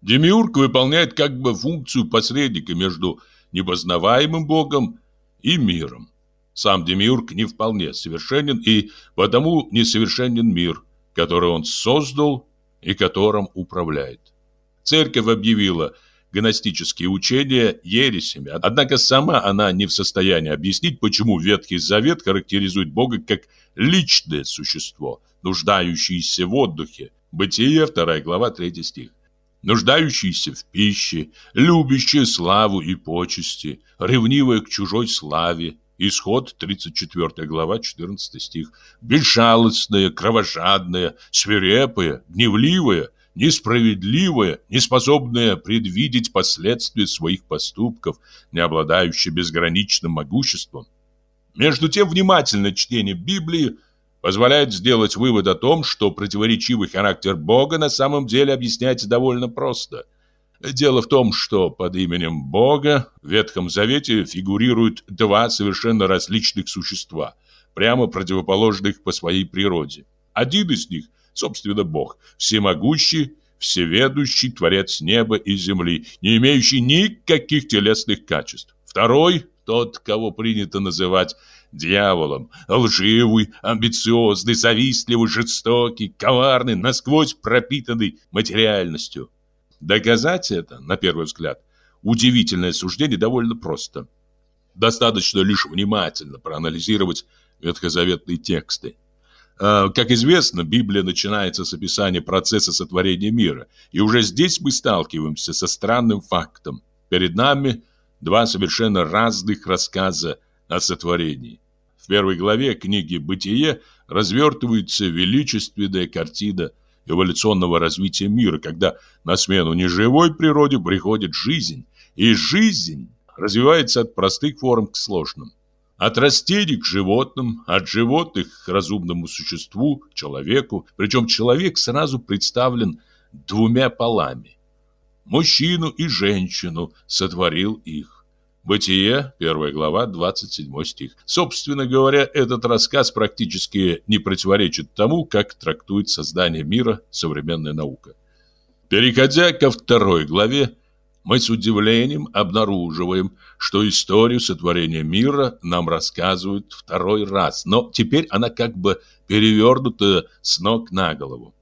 Демиург выполняет как бы функцию посредника между непознаваемым Богом и миром. Сам Демиург не вполне совершенен, и потому несовершенен мир, который он создал и которым управляет. Церковь объявила гностические учения ересями, однако сама она не в состоянии объяснить, почему Ветхий Завет характеризует Бога как личное существо, нуждающееся в отдыхе, Бытие, 2 глава, 3 стих. Нуждающийся в пище, любящий славу и почести, ревнивая к чужой славе. Исход, 34 глава, 14 стих. Безжалостная, кровожадная, свирепая, гневливая, несправедливая, неспособная предвидеть последствия своих поступков, не обладающая безграничным могуществом. Между тем, внимательное чтение Библии – позволяет сделать вывод о том, что противоречивый характер Бога на самом деле объясняется довольно просто. Дело в том, что под именем Бога в Ветхом Завете фигурируют два совершенно различных существа, прямо противоположных по своей природе. Один из них, собственно, Бог, всемогущий, всеведущий творец неба и земли, не имеющий никаких телесных качеств. Второй, тот, кого принято называть дьяволом. Лживый, амбициозный, завистливый, жестокий, коварный, насквозь пропитанный материальностью. Доказать это, на первый взгляд, удивительное суждение довольно просто. Достаточно лишь внимательно проанализировать ветхозаветные тексты. А, как известно, Библия начинается с описания процесса сотворения мира, и уже здесь мы сталкиваемся со странным фактом. Перед нами два совершенно разных рассказа о сотворении. В первой главе книги «Бытие» развертывается величественная картина эволюционного развития мира, когда на смену неживой природе приходит жизнь, и жизнь развивается от простых форм к сложным. От растений к животным, от животных к разумному существу, человеку. Причем человек сразу представлен двумя полами. Мужчину и женщину сотворил их. Бытие, 1 глава, 27 стих. Собственно говоря, этот рассказ практически не противоречит тому, как трактует создание мира современная наука. Переходя ко второй главе, мы с удивлением обнаруживаем, что историю сотворения мира нам рассказывают второй раз, но теперь она как бы перевернута с ног на голову.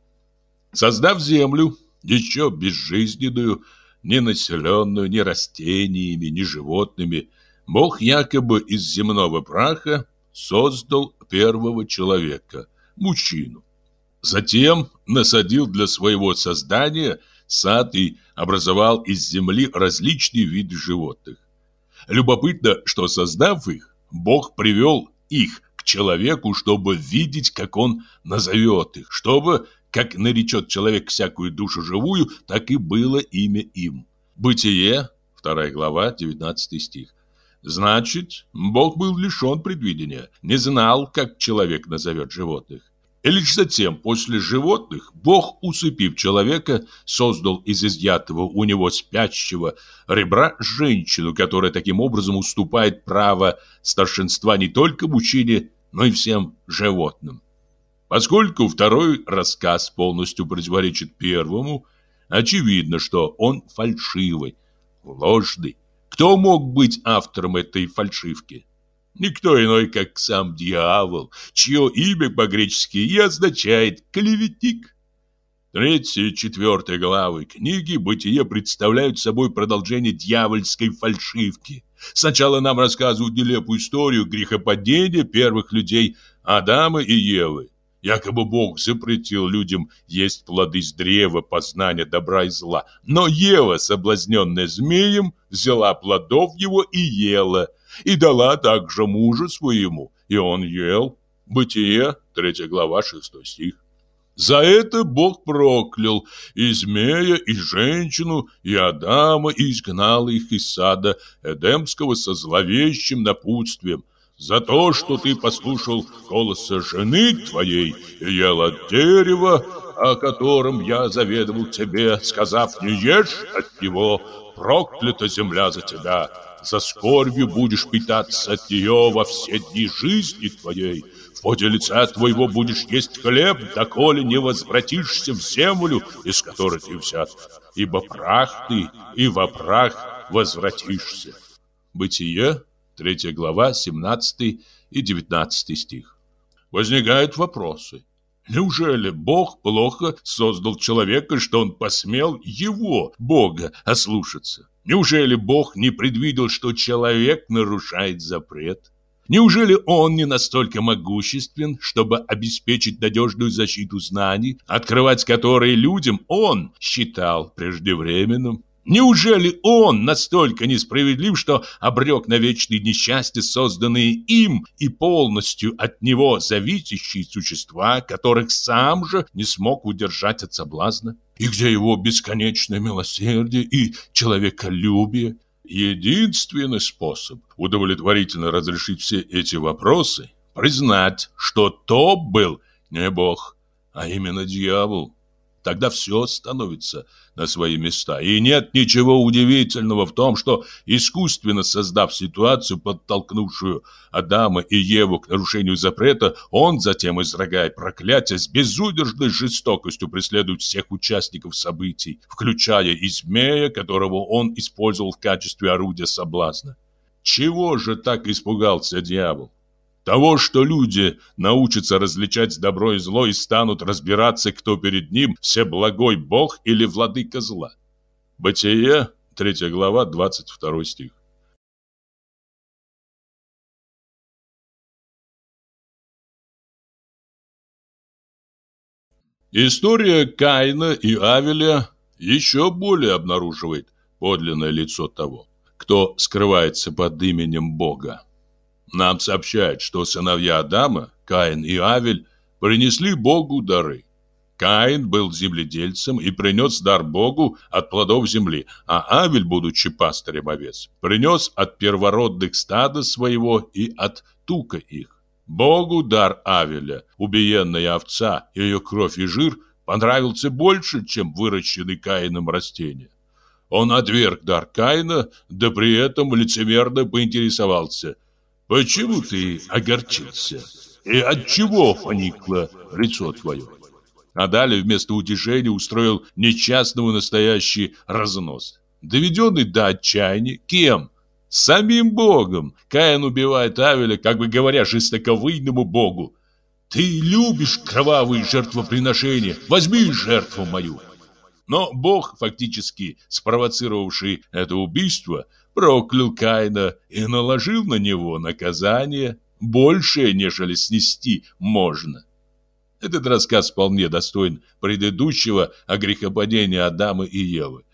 Создав землю, еще безжизненную, ни населенную ни растениями, ни животными, Бог якобы из земного праха создал первого человека, мужчину. Затем насадил для своего создания сад и образовал из земли различные виды животных. Любопытно, что создав их, Бог привел их к человеку, чтобы видеть, как он назовет их, чтобы, как наречет человек всякую душу живую, так и было имя им. Бытие, 2 глава, 19 стих. Значит, Бог был лишен предвидения, не знал, как человек назовет животных. И лишь затем, после животных, Бог, усыпив человека, создал из изъятого у него спящего ребра женщину, которая таким образом уступает право старшинства не только мужчине, но и всем животным. Поскольку второй рассказ полностью противоречит первому, очевидно, что он фальшивый, ложный. Кто мог быть автором этой фальшивки? Никто иной, как сам дьявол, чье имя по-гречески и означает «клеветник». Третья и четвертая главы книги «Бытие» представляют собой продолжение дьявольской фальшивки. Сначала нам рассказывают нелепую историю грехопадения первых людей Адама и Евы. Якобы Бог запретил людям есть плоды с древа познания добра и зла. Но Ева, соблазненная змеем, взяла плодов его и ела, и дала также мужу своему, и он ел. Бытие, 3 глава, 6 стих. За это Бог проклял и змея, и женщину, и Адама, и изгнал их из сада Эдемского со зловещим напутствием. За то, что ты послушал голоса жены твоей и ел от дерева, о котором я заведовал тебе, сказав, не ешь от него, проклята земля за тебя со скорбью будешь питаться от нее во все дни жизни твоей. В поте лица твоего будешь есть хлеб, доколе не возвратишься в землю, из которой ты взят. Ибо прах ты, и во прах возвратишься. Бытие, 3 глава, 17 и 19 стих. Возникают вопросы. Неужели Бог плохо создал человека, что он посмел его, Бога, ослушаться? Неужели Бог не предвидел, что человек нарушает запрет? Неужели он не настолько могуществен, чтобы обеспечить надежную защиту знаний, открывать которые людям он считал преждевременным? Неужели он настолько несправедлив, что обрек на вечные несчастья, созданные им и полностью от него зависящие существа, которых сам же не смог удержать от соблазна? И где его бесконечное милосердие и человеколюбие? Единственный способ удовлетворительно разрешить все эти вопросы – признать, что то был не Бог, а именно дьявол. Тогда все становится на свои места. И нет ничего удивительного в том, что, искусственно создав ситуацию, подтолкнувшую Адама и Еву к нарушению запрета, он затем изрогает проклятие с безудержной жестокостью преследует всех участников событий, включая и змея, которого он использовал в качестве орудия соблазна. Чего же так испугался дьявол? Того, что люди научатся различать добро и зло и станут разбираться, кто перед ним, все благой Бог или владыка зла. Бытие, 3 глава, 22 стих. История Каина и Авеля еще более обнаруживает подлинное лицо того, кто скрывается под именем Бога. Нам сообщают, что сыновья Адама, Каин и Авель, принесли Богу дары. Каин был земледельцем и принес дар Богу от плодов земли, а Авель, будучи пастырем овец, принес от первородных стада своего и от тука их. Богу дар Авеля, убиенная овца, ее кровь и жир, понравился больше, чем выращенный Каином растения. Он отверг дар Каина, да при этом лицемерно поинтересовался – Почему ты огорчился? И от чего поникло лицо твое? А далее вместо утешения устроил несчастного настоящий разнос. Доведенный до отчаяния, кем? Самим Богом. Каин убивает Авеля, как бы говоря жестоковыйному Богу. Ты любишь кровавые жертвоприношения, возьми жертву мою. Но Бог, фактически спровоцировавший это убийство, проклял Каина и наложил на него наказание большее, нежели снести можно. Этот рассказ вполне достоин предыдущего о грехопадении Адама и Евы.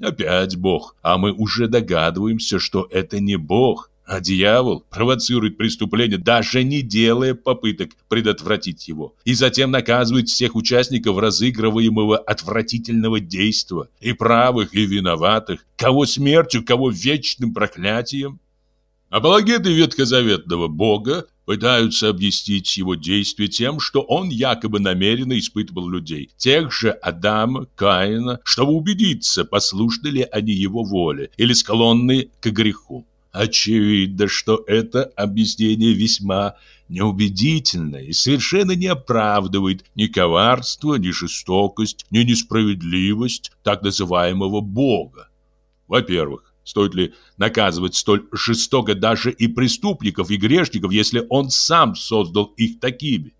Опять Бог, а мы уже догадываемся, что это не Бог, а дьявол провоцирует преступление, даже не делая попыток предотвратить его, и затем наказывает всех участников разыгрываемого отвратительного действа, и правых, и виноватых, кого смертью, кого вечным проклятием. Апологеты ветхозаветного Бога пытаются объяснить его действия тем, что он якобы намеренно испытывал людей, тех же Адама, Каина, чтобы убедиться, послушны ли они его воле или склонны к греху. Очевидно, что это объяснение весьма неубедительно и совершенно не оправдывает ни коварство, ни жестокость, ни несправедливость так называемого Бога. Во-первых, стоит ли наказывать столь жестоко даже и преступников, и грешников, если он сам создал их такими?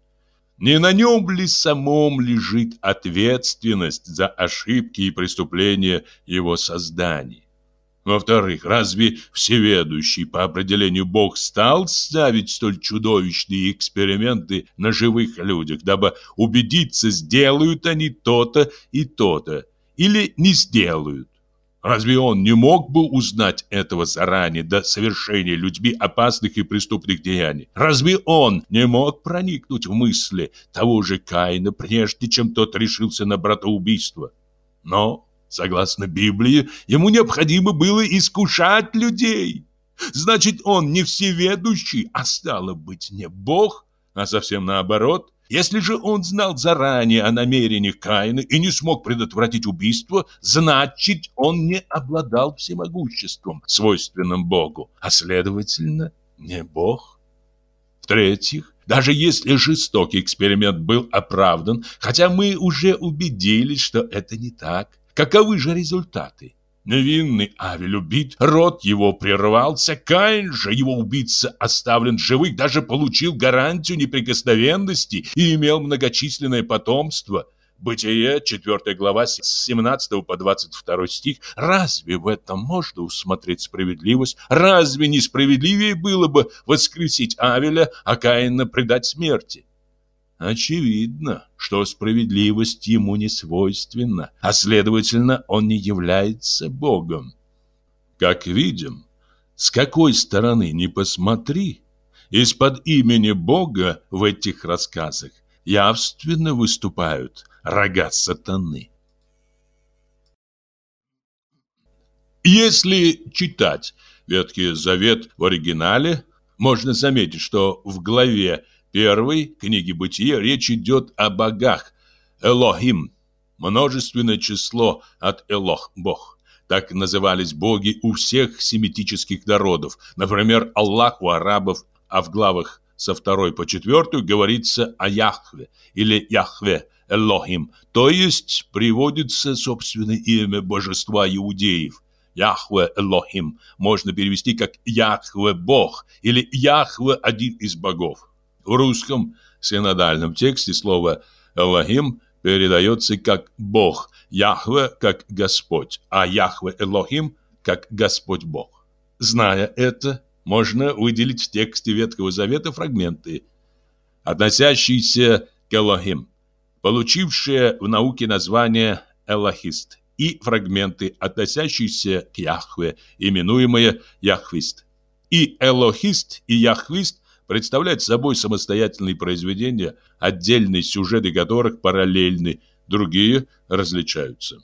Не на нем ли самом лежит ответственность за ошибки и преступления его создания? Во-вторых, разве всеведущий по определению Бог стал ставить столь чудовищные эксперименты на живых людях, дабы убедиться, сделают они то-то и то-то, или не сделают? Разве он не мог бы узнать этого заранее до совершения людьми опасных и преступных деяний? Разве он не мог проникнуть в мысли того же Каина, прежде чем тот решился на братоубийство? Но Согласно Библии, ему необходимо было искушать людей. Значит, он не всеведущий, а стало быть, не Бог, а совсем наоборот. Если же он знал заранее о намерениях Каина и не смог предотвратить убийство, значит, он не обладал всемогуществом, свойственным Богу, а следовательно, не Бог. В-третьих, даже если жестокий эксперимент был оправдан, хотя мы уже убедились, что это не так, Каковы же результаты? Невинный Авель убит, род его прервался, Каин же, его убийца, оставлен живых, даже получил гарантию неприкосновенности и имел многочисленное потомство. Бытие, 4 глава, с 17 по 22 стих. Разве в этом можно усмотреть справедливость? Разве несправедливее было бы воскресить Авеля, а Каина предать смерти? Очевидно, что справедливость ему не свойственна, а следовательно, он не является Богом. Как видим, с какой стороны ни посмотри, из-под имени Бога в этих рассказах явственно выступают рога сатаны. Если читать Ветхий Завет в оригинале, можно заметить, что в главе первой книги Бытия речь идет о богах. Элохим. Множественное число от Элох – Бог. Так назывались боги у всех семитических народов. Например, Аллах у арабов, а в главах со второй по четвертую говорится о Яхве или Яхве Элохим, то есть приводится собственное имя божества иудеев. Яхве Элохим можно перевести как Яхве Бог или Яхве один из богов. В русском синодальном тексте слово «Элохим» передается как «Бог», «Яхве» как «Господь», а «Яхве Элохим» как «Господь Бог». Зная это, можно выделить в тексте Ветхого Завета фрагменты, относящиеся к Элохим, получившие в науке название Элохист, и фрагменты, относящиеся к Яхве, именуемые Яхвист. И Элохист, и Яхвист представляют собой самостоятельные произведения, отдельные сюжеты которых параллельны, другие различаются.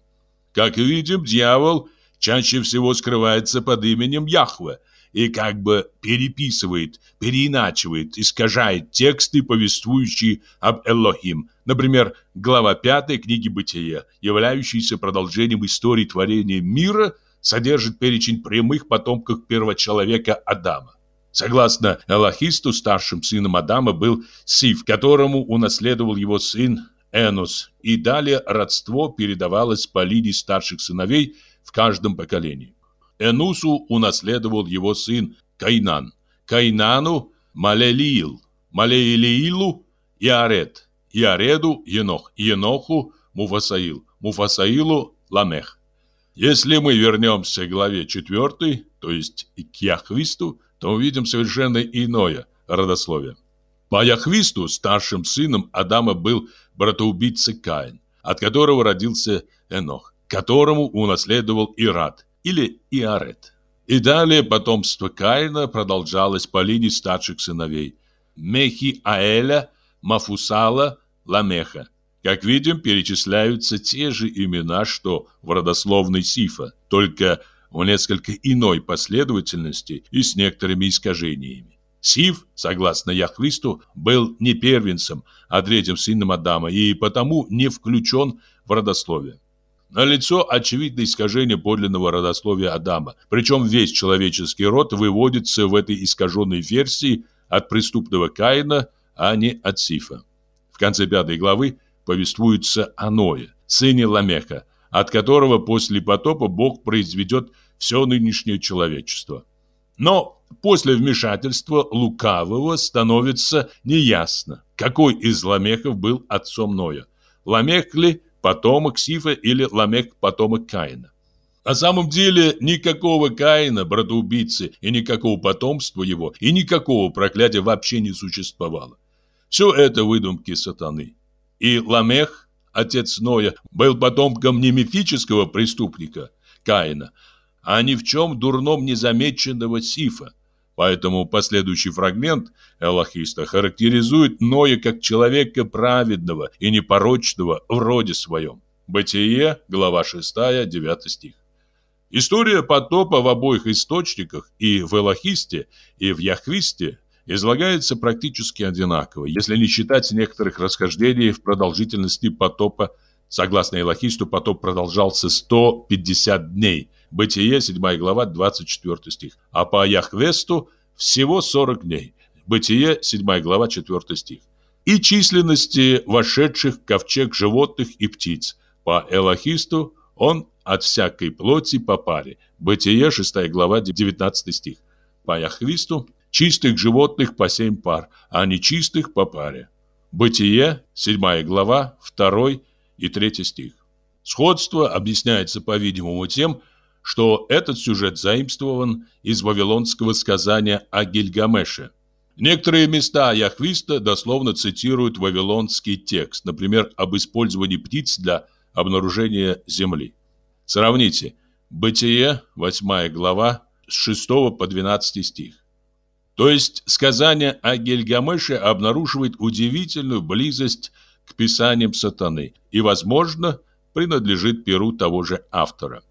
Как видим, дьявол чаще всего скрывается под именем Яхве и как бы переписывает, переиначивает, искажает тексты, повествующие об Элохим. Например, глава 5 книги Бытия, являющаяся продолжением истории творения мира, содержит перечень прямых потомков первочеловека Адама. Согласно Аллахисту, старшим сыном Адама был Сиф, которому унаследовал его сын Энос, и далее родство передавалось по линии старших сыновей в каждом поколении. Энусу унаследовал его сын Кайнан, Кайнану – Малелиил, Малеилиилу – Иарет, Иареду – Енох, Еноху – Муфасаил, Муфасаилу – Ламех. Если мы вернемся к главе 4, то есть к Яхвисту, то увидим совершенно иное родословие. По Яхвисту старшим сыном Адама был братоубийца Каин, от которого родился Энох. которому унаследовал Ират или Иарет. И далее потомство Каина продолжалось по линии старших сыновей Мехи-Аэля, Мафусала, Ламеха. Как видим, перечисляются те же имена, что в родословной Сифа, только в несколько иной последовательности и с некоторыми искажениями. Сиф, согласно Яхвисту, был не первенцем, а третьим сыном Адама и потому не включен в родословие. Налицо очевидное искажение подлинного родословия Адама, причем весь человеческий род выводится в этой искаженной версии от преступного Каина, а не от Сифа. В конце пятой главы повествуется о Ное, сыне Ламеха, от которого после потопа Бог произведет все нынешнее человечество. Но после вмешательства лукавого становится неясно, какой из Ламехов был отцом Ноя. Ламех ли потомок Сифа или Ламех потомок Каина? На самом деле никакого Каина, братоубийцы, и никакого потомства его, и никакого проклятия вообще не существовало. Все это выдумки сатаны. И Ламех, отец Ноя, был потомком не мифического преступника Каина, а ни в чем дурном незамеченного Сифа. Поэтому последующий фрагмент Элохиста характеризует Ноя как человека праведного и непорочного в роде своем. Бытие, глава 6, 9 стих. История потопа в обоих источниках, и в Элохисте, и в Яхвисте, излагается практически одинаково, если не считать некоторых расхождений в продолжительности потопа. Согласно Элохисту, потоп продолжался 150 дней – Бытие, 7 глава, 24 стих. А по Яхвесту всего 40 дней. Бытие, 7 глава, 4 стих. И численности вошедших в ковчег животных и птиц. По Элохисту он от всякой плоти по паре. Бытие, 6 глава, 19 стих. По Яхвисту чистых животных по семь пар, а нечистых по паре. Бытие, 7 глава, 2 и 3 стих. Сходство объясняется, по-видимому, тем, что этот сюжет заимствован из вавилонского сказания о Гильгамеше. Некоторые места Яхвиста дословно цитируют вавилонский текст, например, об использовании птиц для обнаружения земли. Сравните. Бытие, 8 глава, с 6 по 12 стих. То есть сказание о Гильгамеше обнаруживает удивительную близость к писаниям сатаны и, возможно, принадлежит перу того же автора.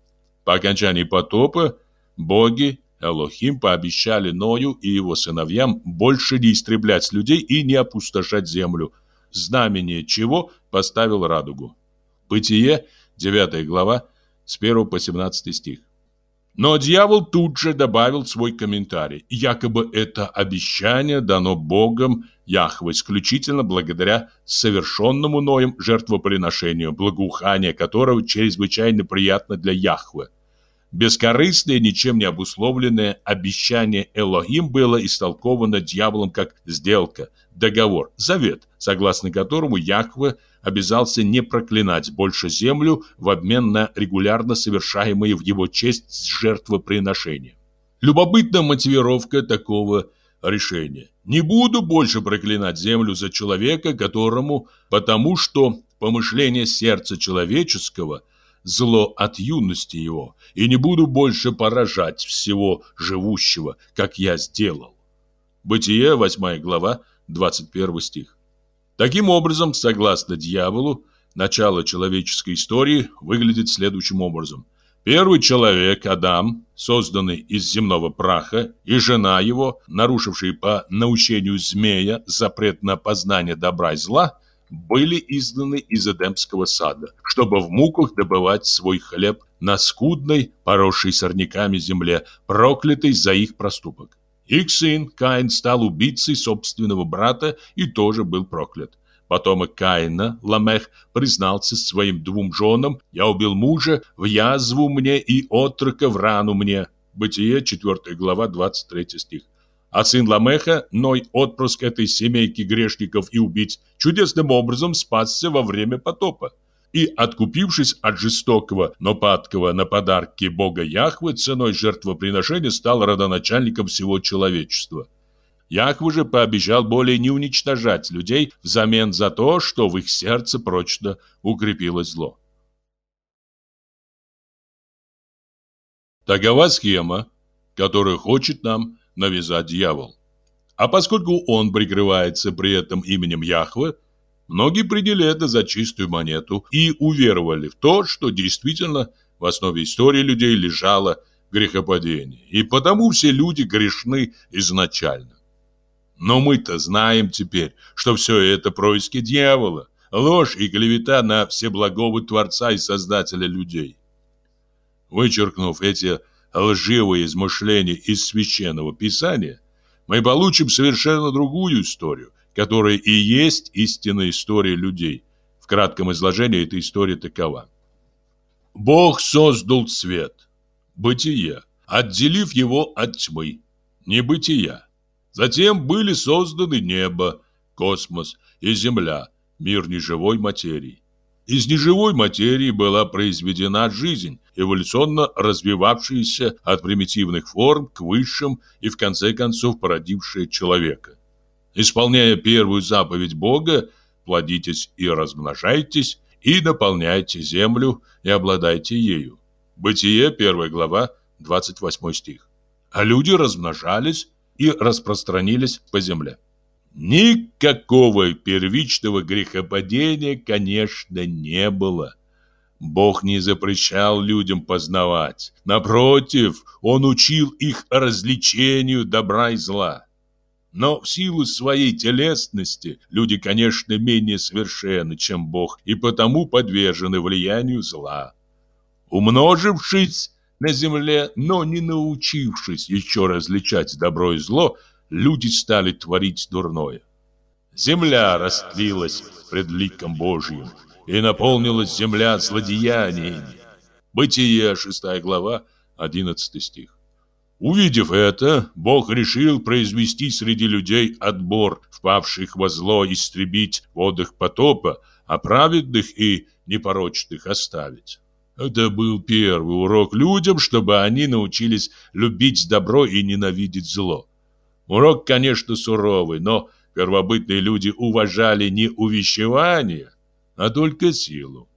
По окончании потопа боги Элохим пообещали Ною и его сыновьям больше не истреблять людей и не опустошать землю, знамение чего поставил радугу. Бытие, 9 глава, с 1 по 17 стих. Но дьявол тут же добавил свой комментарий. Якобы это обещание дано Богом Яхве исключительно благодаря совершенному Ноем жертвоприношению, благоухание которого чрезвычайно приятно для Яхве. Бескорыстное, ничем не обусловленное обещание Элохим было истолковано дьяволом как сделка, договор, завет, согласно которому Яхве обязался не проклинать больше землю в обмен на регулярно совершаемые в его честь жертвоприношения. Любопытна мотивировка такого решения. Не буду больше проклинать землю за человека, которому, потому что помышление сердца человеческого – зло от юности его, и не буду больше поражать всего живущего, как я сделал. Бытие, 8 глава, 21 стих. Таким образом, согласно дьяволу, начало человеческой истории выглядит следующим образом. Первый человек, Адам, созданный из земного праха, и жена его, нарушившие по научению змея запрет на познание добра и зла, были изгнаны из Эдемского сада, чтобы в муках добывать свой хлеб на скудной, поросшей сорняками земле, проклятой за их проступок. Их сын Каин стал убийцей собственного брата и тоже был проклят. Потомок Каина, Ламех, признался своим двум женам, «Я убил мужа, в язву мне и отрока в рану мне». Бытие, 4 глава, 23 стих. А сын Ламеха, Ной, отпрыск этой семейки грешников и убийц, чудесным образом спасся во время потопа и, откупившись от жестокого, но падкого на подарки бога Яхвы, ценой жертвоприношения стал родоначальником всего человечества. Яхве же пообещал более не уничтожать людей взамен за то, что в их сердце прочно укрепилось зло. Такова схема, которую хочет нам навязать дьявол. А поскольку он прикрывается при этом именем Яхве, многие приняли это за чистую монету и уверовали в то, что действительно в основе истории людей лежало грехопадение, и потому все люди грешны изначально. Но мы-то знаем теперь, что все это происки дьявола, ложь и клевета на всеблагого Творца и Создателя людей. Вычеркнув эти лживые измышления из Священного Писания, мы получим совершенно другую историю, которая и есть истинная история людей. В кратком изложении эта история такова. Бог создал свет, бытие, отделив его от тьмы, небытия. Затем были созданы небо, космос и земля, мир неживой материи. Из неживой материи была произведена жизнь, эволюционно развивавшаяся от примитивных форм к высшим и в конце концов породившая человека. Исполняя первую заповедь Бога «плодитесь и размножайтесь», и наполняйте землю и обладайте ею. Бытие, 1 глава, 28 стих. А люди размножались и распространились по земле. Никакого первичного грехопадения, конечно, не было. Бог не запрещал людям познавать. Напротив, Он учил их развлечению добра и зла. Но в силу своей телесности люди, конечно, менее совершенны, чем Бог, и потому подвержены влиянию зла. Умножившись на земле, но не научившись еще различать добро и зло, люди стали творить дурное. Земля растлилась пред ликом Божьим, и наполнилась земля злодеяниями. Бытие, 6 глава, 11 стих. Увидев это, Бог решил произвести среди людей отбор, впавших во зло истребить водах потопа, а праведных и непорочных оставить. Это был первый урок людям, чтобы они научились любить добро и ненавидеть зло. Урок, конечно, суровый, но первобытные люди уважали не увещевание, а только силу.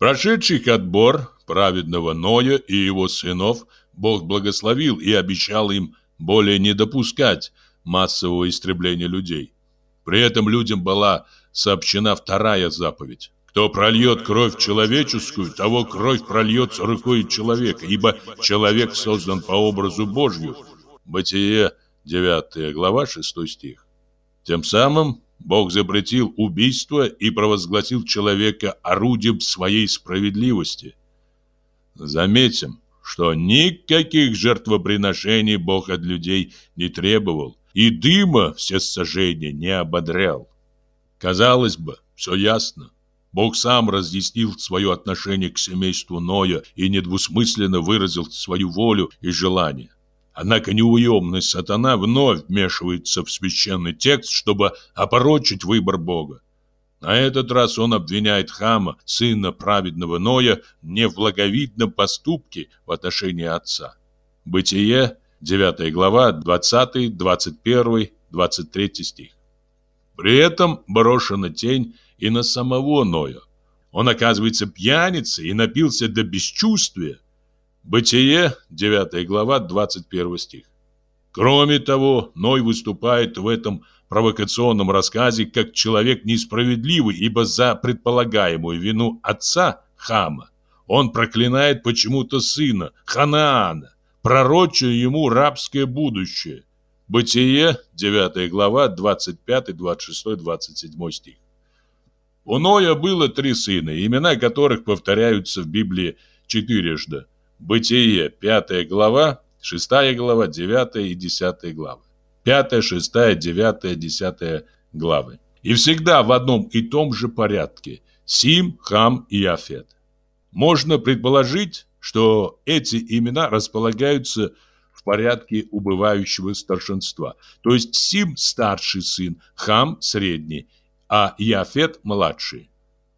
Прошедших отбор праведного Ноя и его сынов – Бог благословил и обещал им более не допускать массового истребления людей. При этом людям была сообщена вторая заповедь. Кто прольет кровь человеческую, того кровь прольется рукой человека, ибо человек создан по образу Божью. Бытие, 9 глава, 6 стих. Тем самым Бог запретил убийство и провозгласил человека орудием своей справедливости. Заметим, что никаких жертвоприношений Бог от людей не требовал и дыма все сожжения не ободрял. Казалось бы, все ясно. Бог сам разъяснил свое отношение к семейству Ноя и недвусмысленно выразил свою волю и желание. Однако неуемный сатана вновь вмешивается в священный текст, чтобы опорочить выбор Бога. На этот раз он обвиняет Хама, сына праведного Ноя, не в благовидном поступке в отношении отца. Бытие, 9 глава, 20, 21, 23 стих. При этом брошена тень и на самого Ноя. Он оказывается пьяницей и напился до бесчувствия. Бытие, 9 глава, 21 стих. Кроме того, Ной выступает в этом провокационном рассказе как человек несправедливый, ибо за предполагаемую вину отца Хама он проклинает почему-то сына Ханаана, пророчая ему рабское будущее. Бытие, 9 глава, 25, 26, 27 стих. У Ноя было три сына, имена которых повторяются в Библии четырежды. Бытие, 5 глава, 6 глава, 9 и 10 главы. 5, 6, 9, 10 главы. И всегда в одном и том же порядке – Сим, Хам и Афет. Можно предположить, что эти имена располагаются в порядке убывающего старшинства. То есть Сим – старший сын, Хам – средний, а Яфет – младший.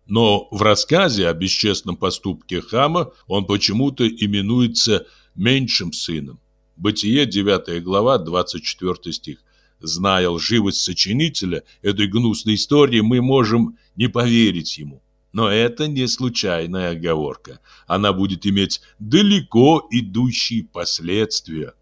Но в рассказе о бесчестном поступке Хама он почему-то именуется меньшим сыном. Бытие, 9 глава, 24 стих. Зная лживость сочинителя этой гнусной истории, мы можем не поверить ему. Но это не случайная оговорка. Она будет иметь далеко идущие последствия.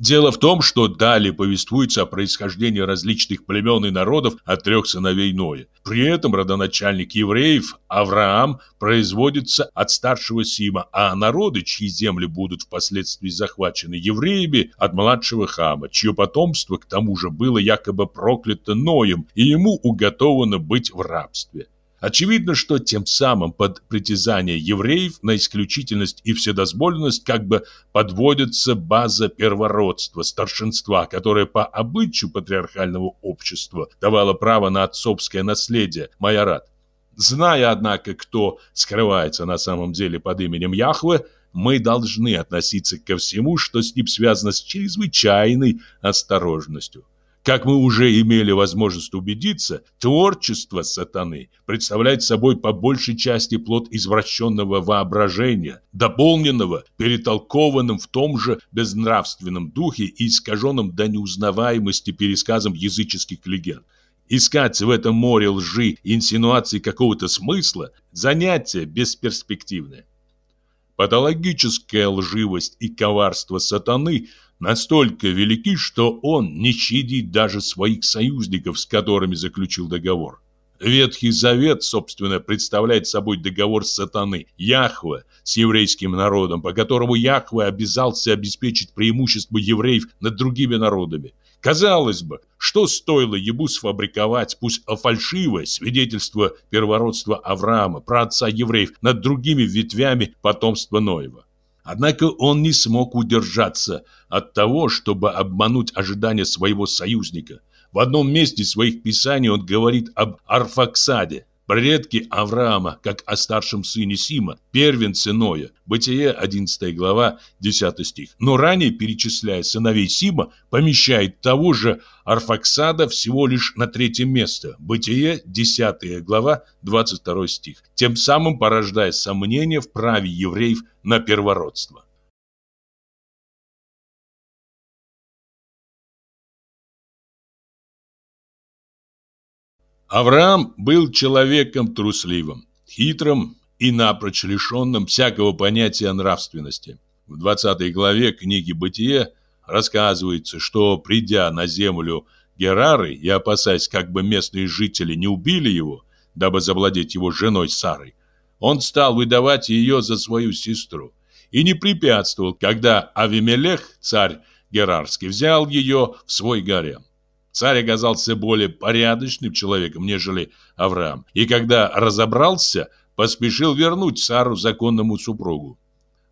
Дело в том, что далее повествуется о происхождении различных племен и народов от трех сыновей Ноя. При этом родоначальник евреев Авраам производится от старшего Сима, а народы, чьи земли будут впоследствии захвачены евреями, от младшего Хама, чье потомство к тому же было якобы проклято Ноем, и ему уготовано быть в рабстве. Очевидно, что тем самым под притязание евреев на исключительность и вседозволенность как бы подводится база первородства, старшинства, которое по обычаю патриархального общества давало право на отцовское наследие, майорат. Зная, однако, кто скрывается на самом деле под именем Яхве, мы должны относиться ко всему, что с ним связано с чрезвычайной осторожностью. Как мы уже имели возможность убедиться, творчество сатаны представляет собой по большей части плод извращенного воображения, дополненного, перетолкованным в том же безнравственном духе и искаженным до неузнаваемости пересказом языческих легенд. Искать в этом море лжи и инсинуаций какого-то смысла – занятие бесперспективное. Патологическая лживость и коварство сатаны – настолько велики, что он не щадит даже своих союзников, с которыми заключил договор. Ветхий Завет, собственно, представляет собой договор сатаны, Яхве, с еврейским народом, по которому Яхве обязался обеспечить преимущество евреев над другими народами. Казалось бы, что стоило ему сфабриковать, пусть фальшивое свидетельство первородства Авраама, праотца евреев, над другими ветвями потомства Ноева. Однако он не смог удержаться от того, чтобы обмануть ожидания своего союзника. В одном месте своих писаний он говорит об Арфаксаде, предке Авраама, как о старшем сыне Сима, первенце Ноя. Бытие, 11 глава, 10 стих. Но ранее, перечисляя сыновей Сима, помещает того же Арфаксада всего лишь на третье место. Бытие, 10 глава, 22 стих. Тем самым порождая сомнения в праве евреев на первородство. Авраам был человеком трусливым, хитрым и напрочь лишенным всякого понятия нравственности. В 20 главе книги «Бытие» рассказывается, что, придя на землю Герары и опасаясь, как бы местные жители не убили его, дабы завладеть его женой Сарой, он стал выдавать ее за свою сестру и не препятствовал, когда Авимелех, царь Герарский, взял ее в свой гарем. Царь оказался более порядочным человеком, нежели Авраам, и когда разобрался, поспешил вернуть Сару законному супругу.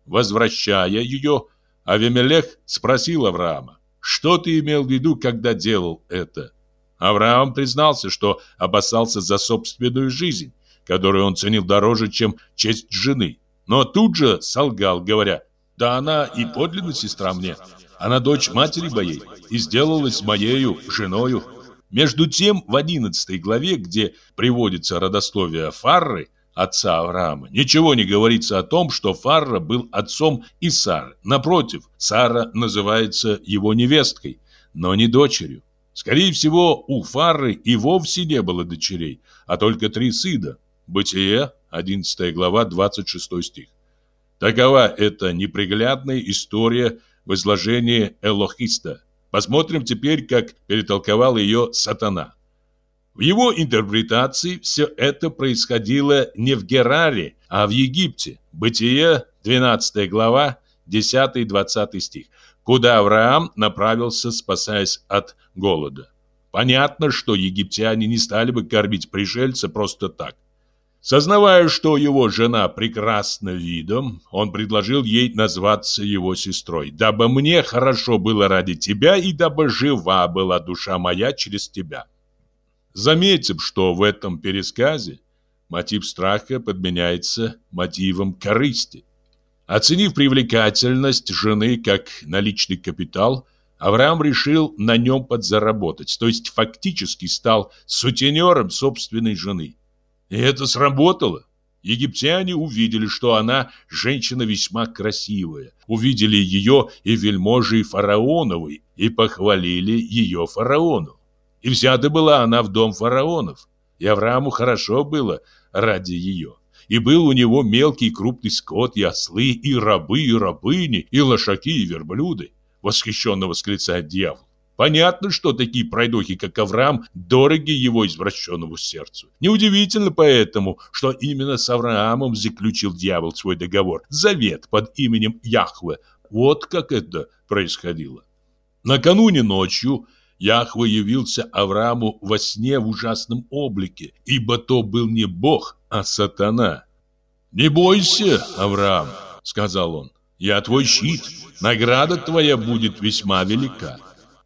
Возвращая ее, Авимелех спросил Авраама, что ты имел в виду, когда делал это? Авраам признался, что опасался за собственную жизнь, которую он ценил дороже, чем честь жены. Но тут же солгал, говоря, да она и подлинно сестра мне, она дочь матери моей и сделалась моею женою. Между тем, в 11 главе, где приводится родословие Фарры, отца Авраама, ничего не говорится о том, что Фарра был отцом и Сары. Напротив, Сара называется его невесткой, но не дочерью. Скорее всего, у Фарры и вовсе не было дочерей, а только три сына. Бытие, 11 глава, 26 стих. Такова эта неприглядная история в изложении Элохиста. Посмотрим теперь, как перетолковал ее сатана. В его интерпретации все это происходило не в Гераре, а в Египте. Бытие, 12 глава, 10-20 стих, куда Авраам направился, спасаясь от голода. Понятно, что египтяне не стали бы кормить пришельца просто так. Сознавая, что его жена прекрасна видом, он предложил ей назваться его сестрой, дабы мне хорошо было ради тебя и дабы жива была душа моя через тебя. Заметим, что в этом пересказе мотив страха подменяется мотивом корысти. Оценив привлекательность жены как наличный капитал, Авраам решил на нем подзаработать, то есть фактически стал сутенером собственной жены. И это сработало. Египтяне увидели, что она женщина весьма красивая. Увидели ее и вельможи фараоновой, и похвалили ее фараону. И взята была она в дом фараонов. и Аврааму хорошо было ради ее. И был у него мелкий и крупный скот, и ослы, и рабы, и рабыни, и лошаки, и верблюды. Восхищенно восклицает дьявол. Понятно, что такие пройдохи, как Авраам, дороги его извращенному сердцу. Неудивительно поэтому, что именно с Авраамом заключил дьявол свой договор, завет под именем Яхве. Вот как это происходило. Накануне ночью Яхве явился Аврааму во сне в ужасном облике, ибо то был не Бог, а сатана. «Не бойся, Авраам», — сказал он, — «я твой щит, награда твоя будет весьма велика».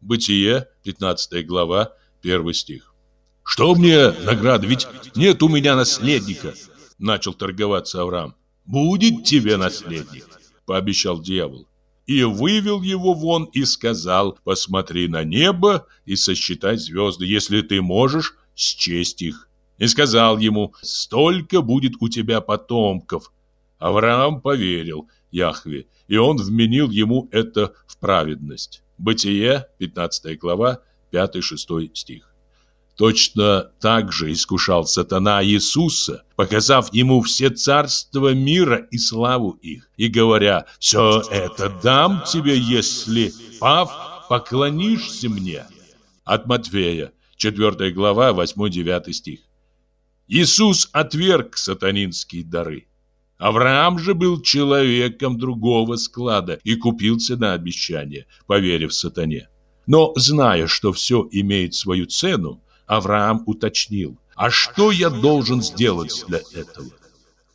Бытие, 15 глава, 1 стих. «Что мне награда? Ведь нет у меня наследника!» Начал торговаться Авраам. «Будет тебе наследник!» Пообещал дьявол и вывел его вон и сказал, посмотри на небо и сосчитай звезды, если ты можешь счесть их. И сказал ему, столько будет у тебя потомков. Авраам поверил Яхве, и он вменил ему это в праведность. Бытие, 15 глава, 5-6 стих. Точно так же искушал сатана Иисуса, показав ему все царства мира и славу их, и говоря, «Все это дам тебе, если, пав, поклонишься мне». От Матфея, 4 глава, 8-9 стих. Иисус отверг сатанинские дары. Авраам же был человеком другого склада и купился на обещание, поверив сатане. Но, зная, что все имеет свою цену, Авраам уточнил, а что я должен сделать для этого?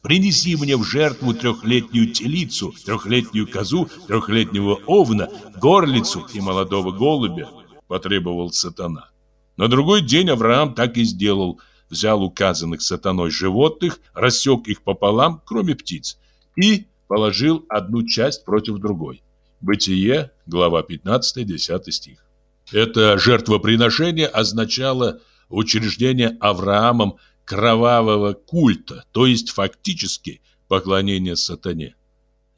Принеси мне в жертву трехлетнюю телицу, трехлетнюю козу, трехлетнего овна, горлицу и молодого голубя, потребовал сатана. На другой день Авраам так и сделал. Взял указанных сатаной животных, рассек их пополам, кроме птиц, и положил одну часть против другой. Бытие, глава 15, 10 стих. Это жертвоприношение означало учреждение Авраамом кровавого культа, то есть фактически поклонение сатане.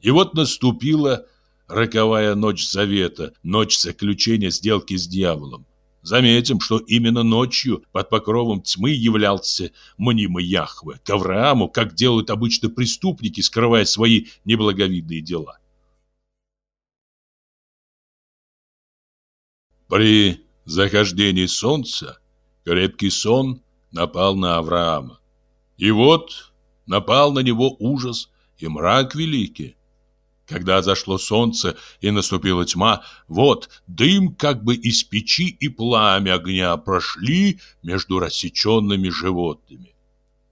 И вот наступила роковая ночь завета, ночь заключения сделки с дьяволом. Заметим, что именно ночью под покровом тьмы являлся мнимый Яхве к Аврааму, как делают обычно преступники, скрывая свои неблаговидные дела. При захождении солнца крепкий сон напал на Авраама. И вот напал на него ужас и мрак великий. Когда зашло солнце и наступила тьма, вот дым как бы из печи и пламя огня прошли между рассеченными животными.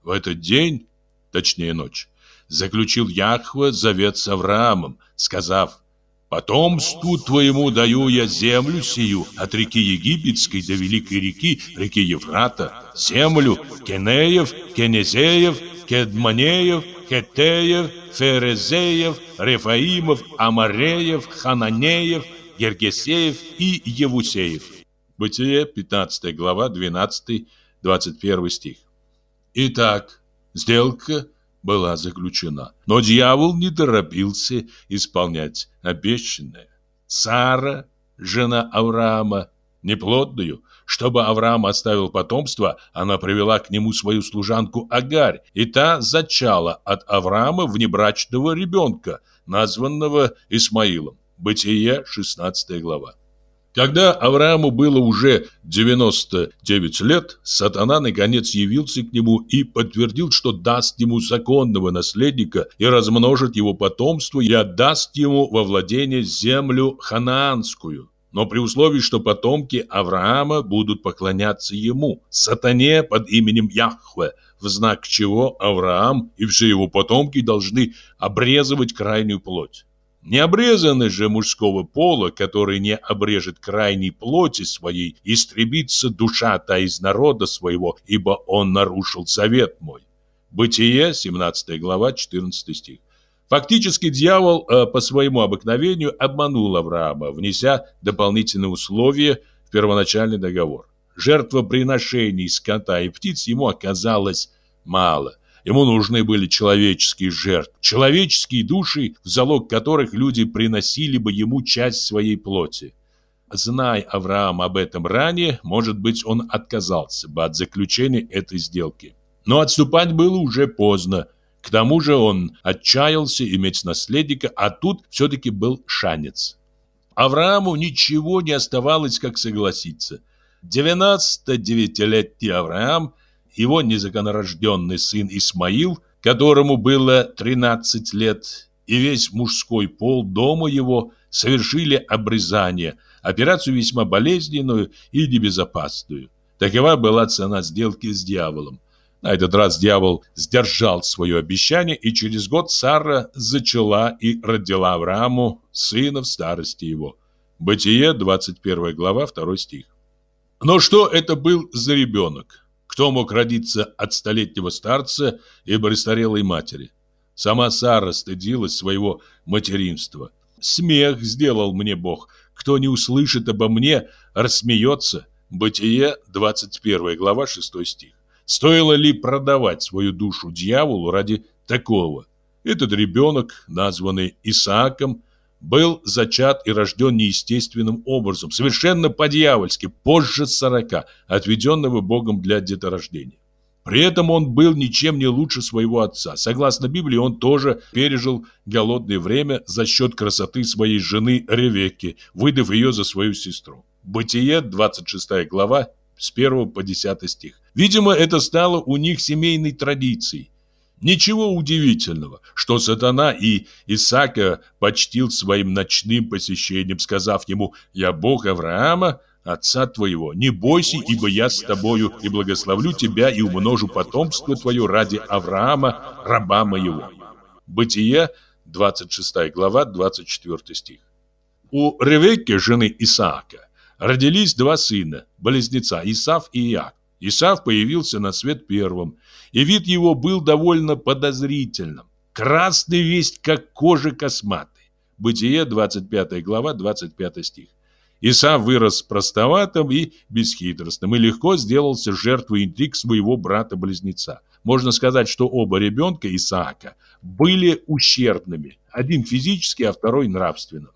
В этот день, точнее ночь, заключил Яхва завет с Авраамом, сказав, Потомству твоему даю я землю сию, от реки Египетской до великой реки, реки Еврата, землю Кенеев, Кенезеев, Кедманеев, Хетеев, Ферезеев, Рефаимов, Амареев, Хананеев, Гергесеев и Евусеев. Бытие, 15 глава, 12-21 стих. Итак, сделка – была заключена. Но дьявол не торопился исполнять обещанное. Сара, жена Авраама, неплодную, чтобы Авраам оставил потомство, она привела к нему свою служанку Агарь, и та зачала от Авраама внебрачного ребенка, названного Исмаилом. Бытие, 16 глава. Когда Аврааму было уже 99 лет, сатана наконец явился к нему и подтвердил, что даст ему законного наследника и размножит его потомство и отдаст ему во владение землю ханаанскую. Но при условии, что потомки Авраама будут поклоняться ему, сатане под именем Яхве, в знак чего Авраам и все его потомки должны обрезывать крайнюю плоть. Необрезанный же мужского пола, который не обрежет крайней плоти своей, истребится душа та из народа своего, ибо он нарушил завет мой. Бытие, 17 глава, 14 стих. Фактически дьявол э, по своему обыкновению обманул Авраама, внеся дополнительные условия в первоначальный договор. Жертвоприношений скота и птиц ему оказалось мало. Ему нужны были человеческие жертвы, человеческие души, в залог которых люди приносили бы ему часть своей плоти. зная Авраам об этом ранее, может быть, он отказался бы от заключения этой сделки. Но отступать было уже поздно. К тому же он отчаялся иметь наследника, а тут все-таки был шанец. Аврааму ничего не оставалось, как согласиться. 99-летний Авраам, его незаконорожденный сын Исмаил, которому было 13 лет, и весь мужской пол дома его совершили обрезание, операцию весьма болезненную и небезопасную. Такова была цена сделки с дьяволом. На этот раз дьявол сдержал свое обещание, и через год Сара зачала и родила Аврааму сына в старости его. Бытие, 21 глава, 2 стих. Но что это был за ребенок? Кто мог родиться от столетнего старца и престарелой матери? Сама Сара стыдилась своего материнства. Смех сделал мне Бог. Кто не услышит обо мне, рассмеется. Бытие, 21 глава, 6 стих. Стоило ли продавать свою душу дьяволу ради такого? Этот ребенок, названный Исааком, был зачат и рожден неестественным образом, совершенно по-дьявольски, позже сорока, отведенного Богом для деторождения. При этом он был ничем не лучше своего отца. Согласно Библии, он тоже пережил голодное время за счет красоты своей жены Ревекки, выдав ее за свою сестру. Бытие, 26 глава, с 1 по 10 стих. Видимо, это стало у них семейной традицией. Ничего удивительного, что сатана и Исаака почтил своим ночным посещением, сказав ему «Я Бог Авраама, отца твоего, не бойся, ибо я с тобою и благословлю тебя и умножу потомство твое ради Авраама, раба моего». Бытие, 26 глава, 24 стих. У Ревекки, жены Исаака, родились два сына, близнеца Исав и Иак. Исав появился на свет первым, и вид его был довольно подозрительным. Красный весь, как кожа косматый. Бытие, 25 глава, 25 стих. Исав вырос простоватым и бесхитростным и легко сделался жертвой интриг своего брата-близнеца. Можно сказать, что оба ребенка Исаака были ущербными, один физически, а второй нравственно.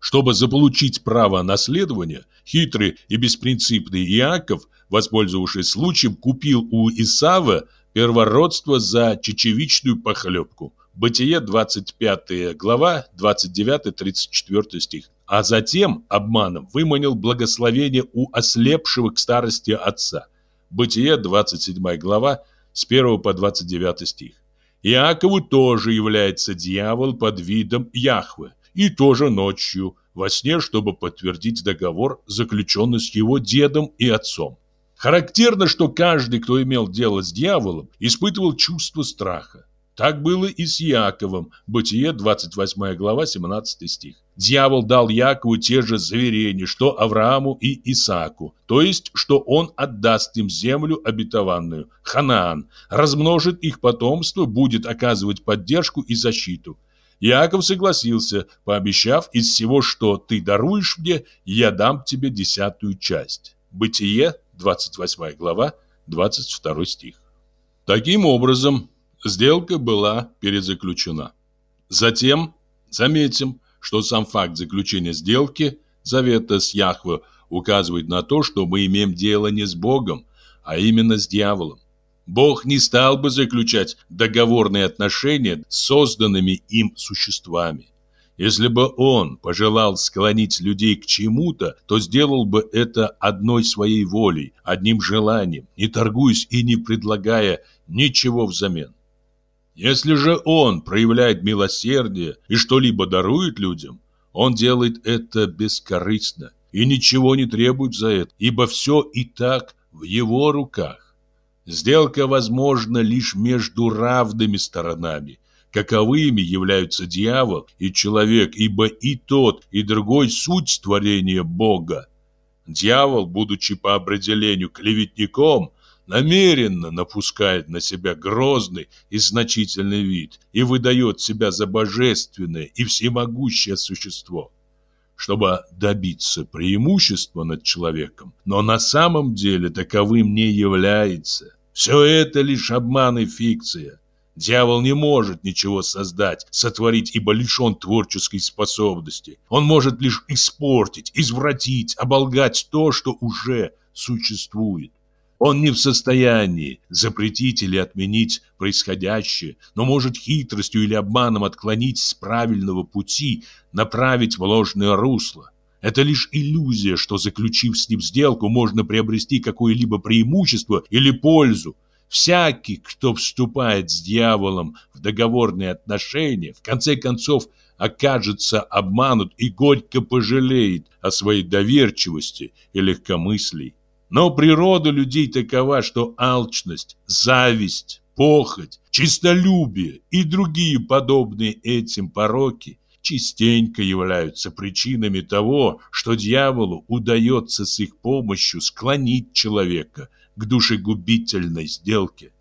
Чтобы заполучить право наследования, хитрый и беспринципный Иаков, воспользовавшись случаем, купил у Исава первородство за чечевичную похлебку. Бытие 25 глава 29-34 стих. А затем обманом выманил благословение у ослепшего к старости отца. Бытие 27 глава с 1 по 29 стих. Иакову тоже является дьявол под видом Яхвы и тоже ночью, во сне, чтобы подтвердить договор, заключенный с его дедом и отцом. Характерно, что каждый, кто имел дело с дьяволом, испытывал чувство страха. Так было и с Яковом, Бытие, 28 глава, 17 стих. Дьявол дал Якову те же заверения, что Аврааму и Исааку, то есть, что он отдаст им землю обетованную, Ханаан, размножит их потомство, будет оказывать поддержку и защиту. Иаков согласился, пообещав, из всего, что ты даруешь мне, я дам тебе десятую часть. Бытие, 28 глава, 22 стих. Таким образом, сделка была перезаключена. Затем, заметим, что сам факт заключения сделки, завета с Яхве, указывает на то, что мы имеем дело не с Богом, а именно с дьяволом. Бог не стал бы заключать договорные отношения с созданными им существами. Если бы он пожелал склонить людей к чему-то, то сделал бы это одной своей волей, одним желанием, не торгуясь и не предлагая ничего взамен. Если же он проявляет милосердие и что-либо дарует людям, он делает это бескорыстно и ничего не требует за это, ибо все и так в его руках. Сделка возможна лишь между равными сторонами. Каковыми являются дьявол и человек, ибо и тот, и другой суть творения Бога. Дьявол, будучи по определению клеветником, намеренно напускает на себя грозный и значительный вид и выдает себя за божественное и всемогущее существо чтобы добиться преимущества над человеком, но на самом деле таковым не является. Все это лишь обман и фикция. Дьявол не может ничего создать, сотворить, ибо лишен творческой способности. Он может лишь испортить, извратить, оболгать то, что уже существует. Он не в состоянии запретить или отменить происходящее, но может хитростью или обманом отклонить с правильного пути, направить в ложное русло. Это лишь иллюзия, что заключив с ним сделку, можно приобрести какое-либо преимущество или пользу. Всякий, кто вступает с дьяволом в договорные отношения, в конце концов окажется обманут и горько пожалеет о своей доверчивости и легкомыслии. Но природа людей такова, что алчность, зависть, похоть, чистолюбие и другие подобные этим пороки частенько являются причинами того, что дьяволу удается с их помощью склонить человека к душегубительной сделке.